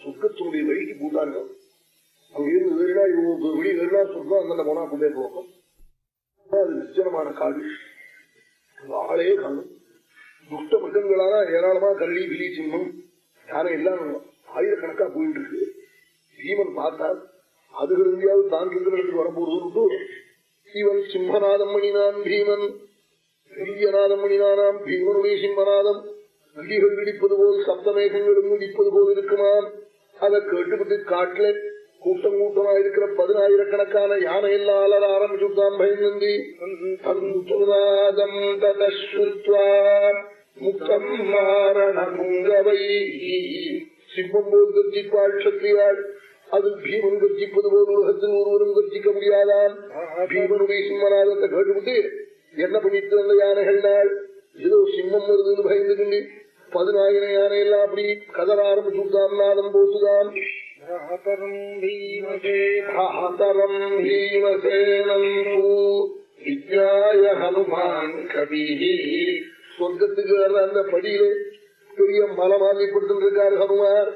சொர்க்கத்தினுடைய வழிக்கு போட்டாங்க அங்க இருந்து ஏறினா இவங்க வெளியே ஏறினா சொர்க்கம் அங்கே போனா கொண்டே போகும். அது நிச்சயமான காடு. ஆளே காணும் துஷ்ட மிருகங்களான ஏராளமா கரடி கிளி சிம்மம் யானை எல்லாம் ஆயிரக்கணக்கா போயிட்டு இருக்கு. பீமன் பார்த்தால் அதுகள் எங்கேயாவது தான் இருக்கிற இடத்துக்கு வரப்போறது இவன் சிம்மநாதம் மணினான் பீமன். பெரிய நாதம் மணினானாம் பீமனுடைய சிம்மநாதம். நதிகள் இடிப்பது போல் சப்தமேகங்களும் இடிப்பது போல் இருக்குமாம். அதை கேட்டுவிட்டு காட்டில் கூட்டம் கூட்டமா இருக்கிற பதினாயிரக்கணக்கான யானை எல்லாம் அலர ஆரம்பிச்சுட்டான் பயந்தி முக்கம் மாரணமுங்கவை சிம்மம் போல் கர்ஜிப்பாள் சக்தியாள் அது பீமன் கர்ஜிப்பது போல் உலகத்தில் ஒருவரும் கர்ஜிக்க முடியாதான் பீமனுடைய சிம்மநாதத்தை கேட்டுவிட்டு என்ன பண்ணிட்டு வந்த யானைகள் நாள்? ஏதோ சிம்மம் வருதுன்னு பயந்துகிண்டு பதினாயிரம் யானை எல்லாம் அப்படி கதற ஆரம்பிச்சுட்டான் நாதம் போட்டுதான். அஹதரம் பீமசேனம் விஜயாய ஹனுமான் கவிஹி சொர்க்கத்துக்கு வர்ற அந்த படியிலே பெரிய மலை மாதிரி படுத்துட்டு இருக்காரு ஹனுமார்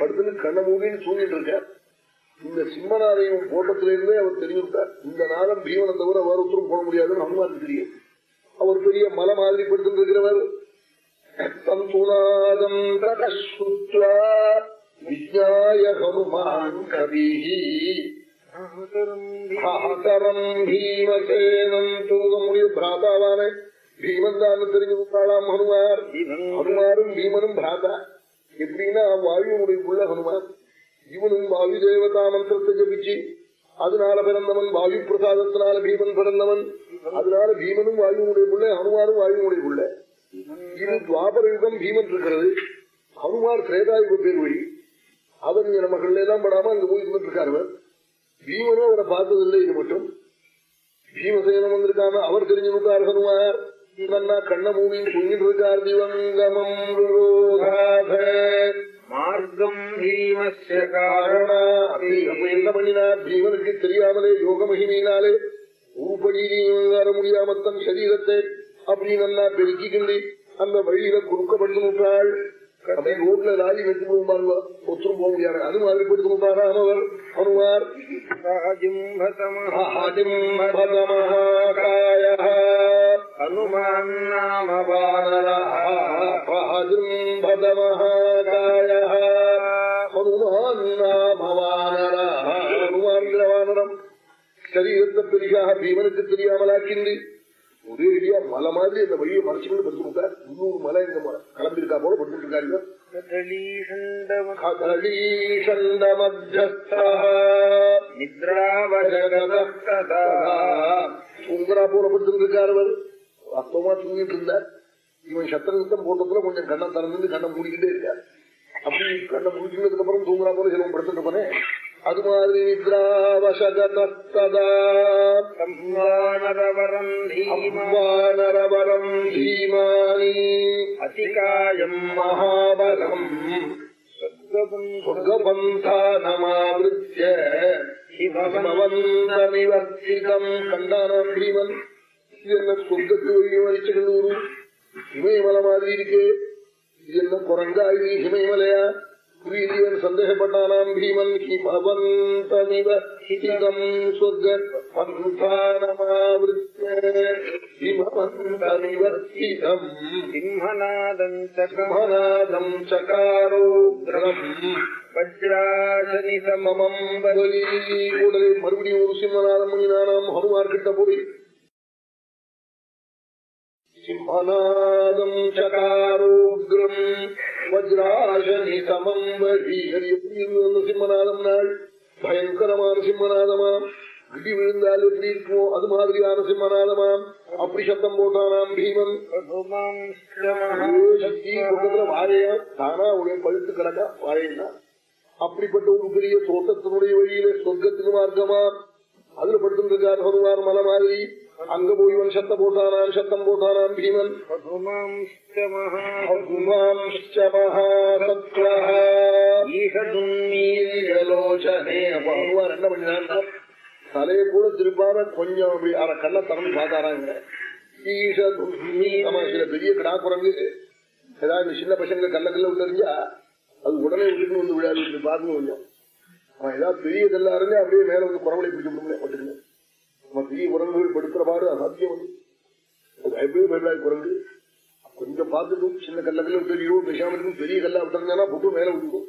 படுத்துட்டு கண்ண மூடின்னு தூங்கிட்டு இருக்கார். இந்த சிம்மநாதையும் போட்டத்திலிருந்தே அவர் தெரிஞ்சுட்டார் இந்த நாதம் பீமனை தவிர வேற ஒருத்தரும் போட முடியாதுன்னு ஹனுமாருக்கு தெரியும். அவர் பெரிய மலை மாதிரி படுத்துட்டு இருக்கிறவர் தந்துநாதம் தகஸ்ருத்வா விஜயாய ஹனுமான் கவிஹி அகரம் பீமசேனம் தூங்கமுடிய பிராதாவான பீமன் தான் தெரிஞ்சு விட்டாளாம் ஹனுமார் ஹனுமாரும் பீமனும் பிராதா எப்படின்னா வாயுனுடைய புள்ள ஹனுமான் இவனும் வாயு தேவதா மந்திரத்தை ஜபிச்சு அதனால பிறந்தவன் வாயு பிரசாதத்தினால பீமன் பிறந்தவன். அதனால பீமனும் வாயுனுடைய புள்ள ஹனுமாரும் வாயுனுடைய புள்ள இது துவாபர யுகம் பீமன் இருக்கிறது. ஹனுமார் திரேதாயுக பேர் வழி அவர் இங்க நம்ம கண்ணில எல்லாம் படாம அங்க போய் இருந்துட்டு இருக்காரு அவர் பீமனும் அவரை பார்த்ததில்லை இது மட்டும். பீமசேனம் வந்திருக்காம அவர் தெரிஞ்சு விட்டார் ஹனுமார் நன்னா கண்ண மூவின்னு சொல்லிட்டு இருக்கார் திவங்கமம் மார்க்கம் பீமஸ்ய காரணா. அப்ப என்ன பண்ணினார்? பீமனுக்கு தெரியாமலே யோக மகிமையினாலே உருப்படி வர முடியாம தன் சரீரத்தை அப்படி நல்லா பெருக்கிக்கிண்டு அந்த வழியில குறுக்கப்பட்டு கடை ரோட்ல லாரி வெட்டி போகும்பாருவா ஒத்துரும் போக முடியாது. அது மாதிரி போயிட்டு போகும்பாராம் அவர் அனுமார் அனுமான் நாம வானரம். சரீரத்தை பெரியாக பீமனுக்கு தெரியாமலாக்கின்றி. ஒரே இடியா மலை மாதிரி அந்த வழியை மறைச்சுக்கிட்டு படுத்துருக்கார் இன்னொரு மலை இந்த கிளம்பி இருக்கா போல படுத்துட்டு இருக்காரு தூங்குறா போல படுத்துட்டு இருக்காரு அவர் வாஸ்தவமா தூங்கிட்டு இருந்தார். இவன் சத்திரத்தம் போட்டதுல கொஞ்சம் கண்ணை திறந்து கண்ணை மூடிக்கிட்டே இருக்காரு. அப்படி கண்ணை முடிச்சுனதுக்கு அப்புறம் தூங்குறா போல சிலவன் படுத்துட்டு போனே அது மாதிரி நிதிராவசகதரம் தீமானி அதிகாயம் மகாபலம் சொர்க்கபந்தானமாவிருத்திய நிவர்த்திதம் கண்டானாம் பீமன் இது என்ன சொர்க்கத்து வழியை வரிச்சு கல்லூரு இமயமலை மாதிரி இருக்கு இது என்ன குரங்காயி இமயமலையா வீரியன் சந்தேகப்பட்டானாம். பீமன் ஹிமவந்தமிவம் ஸ்வர்கமந்தமிவம் சகாரோக்ரம் வஜ்ராசனிதமம் பலி உடனே மறுபடியும் ஒரு சிம்மநாதம் மணிநானாம் ஹனுமார் கிட்ட போய் சிம்மநாதம் சகாரோக்ரம் வஜ்ராசனிதமம் வழி அது எப்படி இருந்தது சிம்மநாதம் நாள் பயங்கரமான சிம்மநாதமாம் இடி விழுந்தால் எப்படி இருக்குமோ அது மாதிரியான சிம்மநாதமாம் அப்படி சத்தம் போட்டானாம் பீமன் சக்தி தானா உடைய பழுத்து கிடக்கா வாழைன்னா அப்படிப்பட்ட ஒரு பெரிய தோட்டத்தினுடைய வழியில சொர்க்கத்துக்கு மார்க்கமா அதுல படுத்துருக்கார் பகவான் மலை மாதிரி அங்க போய் இவன் சத்தம் போட்டானாம் சத்தம் போட்டானாம் பீமன் என்ன பண்ணினான்? தலையை கூட திருப்பார கொஞ்சம் அப்படி அரை கண்ணை திறந்து பார்த்தாராங்க ஆமா சில பெரிய கடா குரங்கு ஏதாவது சின்ன பசங்க கல்ல கல்ல உள்ள அது உடனே உள்ளுக்கு வந்து விளையாடி பார்க்கணும் கொஞ்சம். அவன் ஏதாவது பெரியதெல்லாம் இருந்து அப்படியே மேல வந்து குரவலை பிடிச்சு விடுங்க பட்டுங்க நம்ம பெரிய குரங்குகள் படுத்துற அசாத்தியம் வந்து பயப்படவே பயப்படாது குரங்கு. கொஞ்சம் பார்த்துட்டும் சின்ன கல்ல தெரியும் விட்டு பேசாம இருக்கும் பெரிய கல்லா விட்டாங்கன்னா புட்டு மேல விட்டுக்கும்.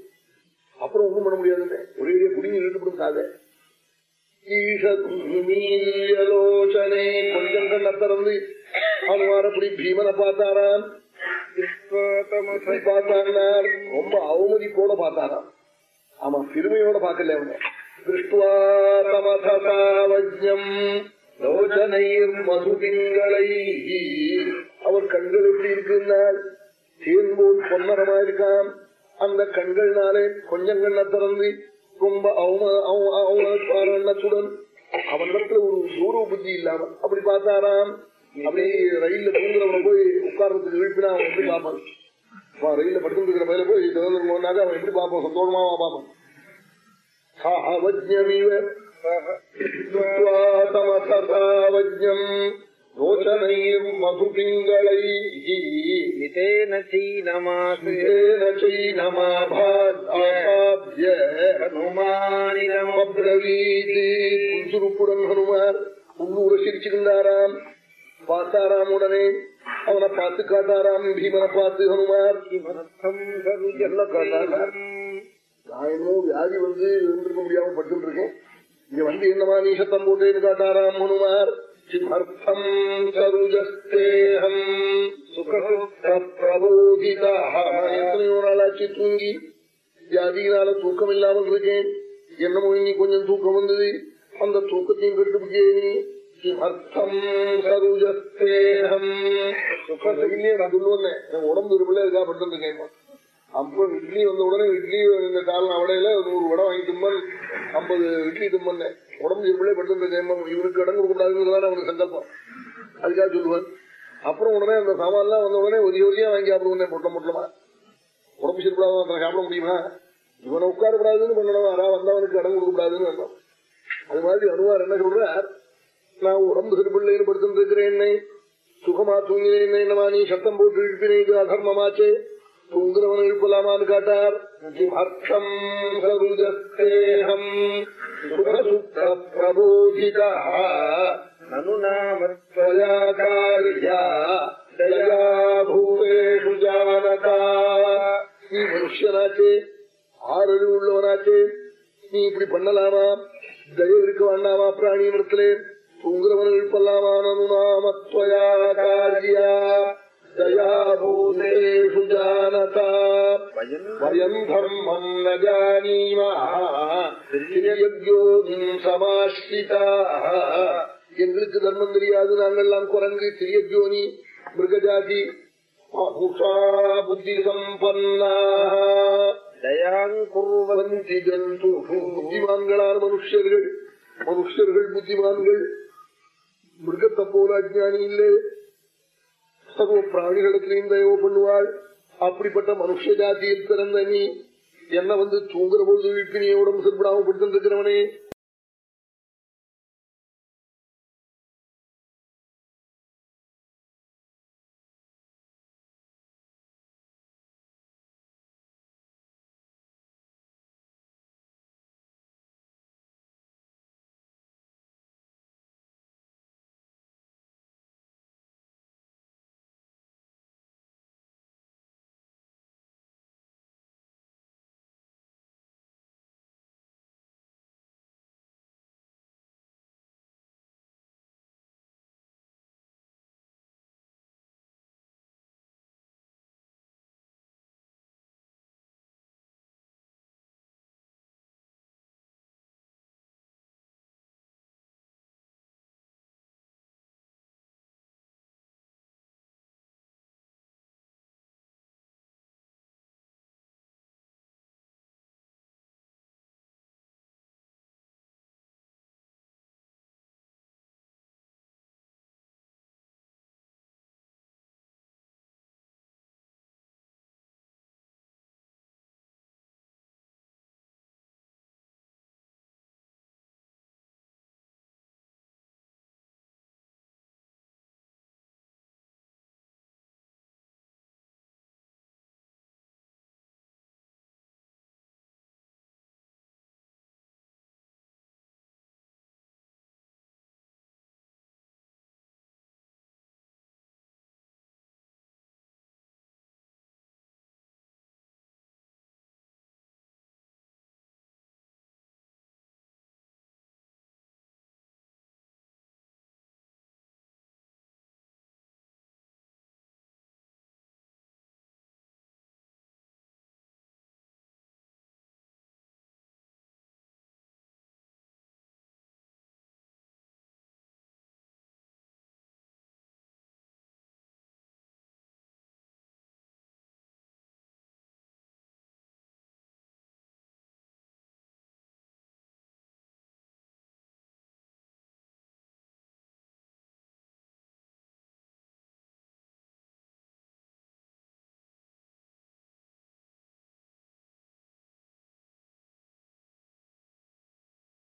அப்புறம் ஒண்ணும் பண்ண முடியாதுங்க ஒரே குடிங்க இழுத்துப்படும் காதை ஈஷலோச்சனே கொஞ்சம் கண்ண திறந்து அனுமார் அப்படி பீமனை பார்த்தாராம். எப்படி ரொம்ப அவமதிப்போட பார்த்தாராம். ஆமா பெருமையோட பார்க்கல அவனை. திருஷ்டுவா தமசாவஜம் லோச்சனைர் மதுபிங்களை அவர் கண்கள் எப்படி இருக்குன்னால் தேன்போல் பொன்னரமா இருக்காம் அந்த கண்கள்னாலே கொஞ்சம் கண்ண திறந்து ரொம்ப அவமானத்துடன் அவனிடத்துல ஒரு தூர புத்தி இல்லாம அப்படி பார்த்தாராம். அப்படியே ரயில்ல தூங்குறவனை போய் உட்கார்றதுக்கு எழுப்பினா அவன் எப்படி பார்ப்பான்? ரயில ரயில்ல படுத்து மேல போய் திறந்துருந்தாக்க அவன் எப்படி பார்ப்பான்? சந்தோஷமாவா பார்ப்பான்? சாஹவஜமிவமசாவஜம் ரோச்சனையும் மதுபிங்களை சுறுப்புடன் ஹனுமார் உள்ளூர சிரிச்சிருந்தாராம். பார்த்தாராம் உடனே அவனை பார்த்து காட்டாராம். பீமனை பார்த்து ஹனுமார். நான் இன்னும் வியாதி வந்து இருந்திருக்க முடியாம பட்டு இருக்கேன் இங்க வந்து என்னமா நீ சத்தம் போட்டேன்னு காட்டாராம் ஹனுமார் சிமர்த்தம் சருஜஸ்தேகம் சுகபிரபோதிதா எத்தனையோ நாளாச்சு தூங்கி வியாதியினால தூக்கம் இல்லாமல் இருக்கேன். என்னமோ இனி கொஞ்சம் தூக்கம் வந்தது. அந்த தூக்கத்தையும் கட்டுப்பிடிச்சே நீ கிமர்த்தம் சருஜஸ்தேகம் சுகத்திலே நான் சொல்லுவேன் உடம்பு பிள்ளை இருக்கா பட்டு இருக்கேன் அப்புறம் இட்லி வந்த உடனே இட்லி இந்த காலம் அவடையில நூறு வடை வாங்கி தும்பல் ஐம்பது இட்லி தும்பல் உடம்பு இருப்பிலே படுத்து இவருக்கு இடம் கொடுக்கூடாதுங்கிறதான அவனுக்கு சங்கல்பம் அதுக்காக சொல்லுவேன் அப்புறம் உடனே அந்த சாமான்லாம் வந்த உடனே ஒரு ஒதியா வாங்கி சாப்பிடுவேன் பொட்டம் பொட்டலமா உடம்பு சரிப்படாத சாப்பிட முடியுமா? இவனை உட்காரப்படாதுன்னு பண்ணணும். யாரா வந்தவனுக்கு இடம் கொடுக்கக்கூடாதுன்னு வந்தோம் அது மாதிரி அனுவார் என்ன சொல்றார்? நான் உடம்பு சிறுபிள்ளைன்னு படுத்துட்டு இருக்கிறேன் என்னை. சுகமா தூங்கினேன் என்னமா நீ சத்தம் போட்டு இழுப்பினே இது அதர்மமாச்சே. உங்கிரவன் எழுப்பலாமான்னு காட்டார். பிரபோதிதூபேஷு ஜானதா. நீ மனுஷனாச்சே ஆறறிவு உள்ளவனாச்சே. நீ இப்படி பண்ணலாமா? தயவு இருக்க வேண்டாமா பிராணியிடத்திலே உங்கிரவன் எழுப்பலாமா நனு நாமத்வயா காரியா ஜானதா வயம் தர்மம் ந ஜானீமஹ திரியஜ்யோதிம் சமாஸ்ரிதாः எங்களுக்கு தர்மம் தெரியாது நாங்கள்லாம் குரங்கு திரியஜோனி மிருகஜாதி புத்தி ஜந்து புத்திமான்களான மனுஷர்கள் மனுஷர்கள் புத்திமான்கள். மிருகத்தை போல அஜானி இல்லை. சர்வ பிராணிகளுக்கு தயவு பண்ணுவாள் அப்படிப்பட்ட மனுஷ ஜாத்தியில் பிறந்த நீ என்ன வந்து தூங்குற பொழுது வீட்டு நீ உடம்பு சரிப்படாம படுத்திருக்கிறவனே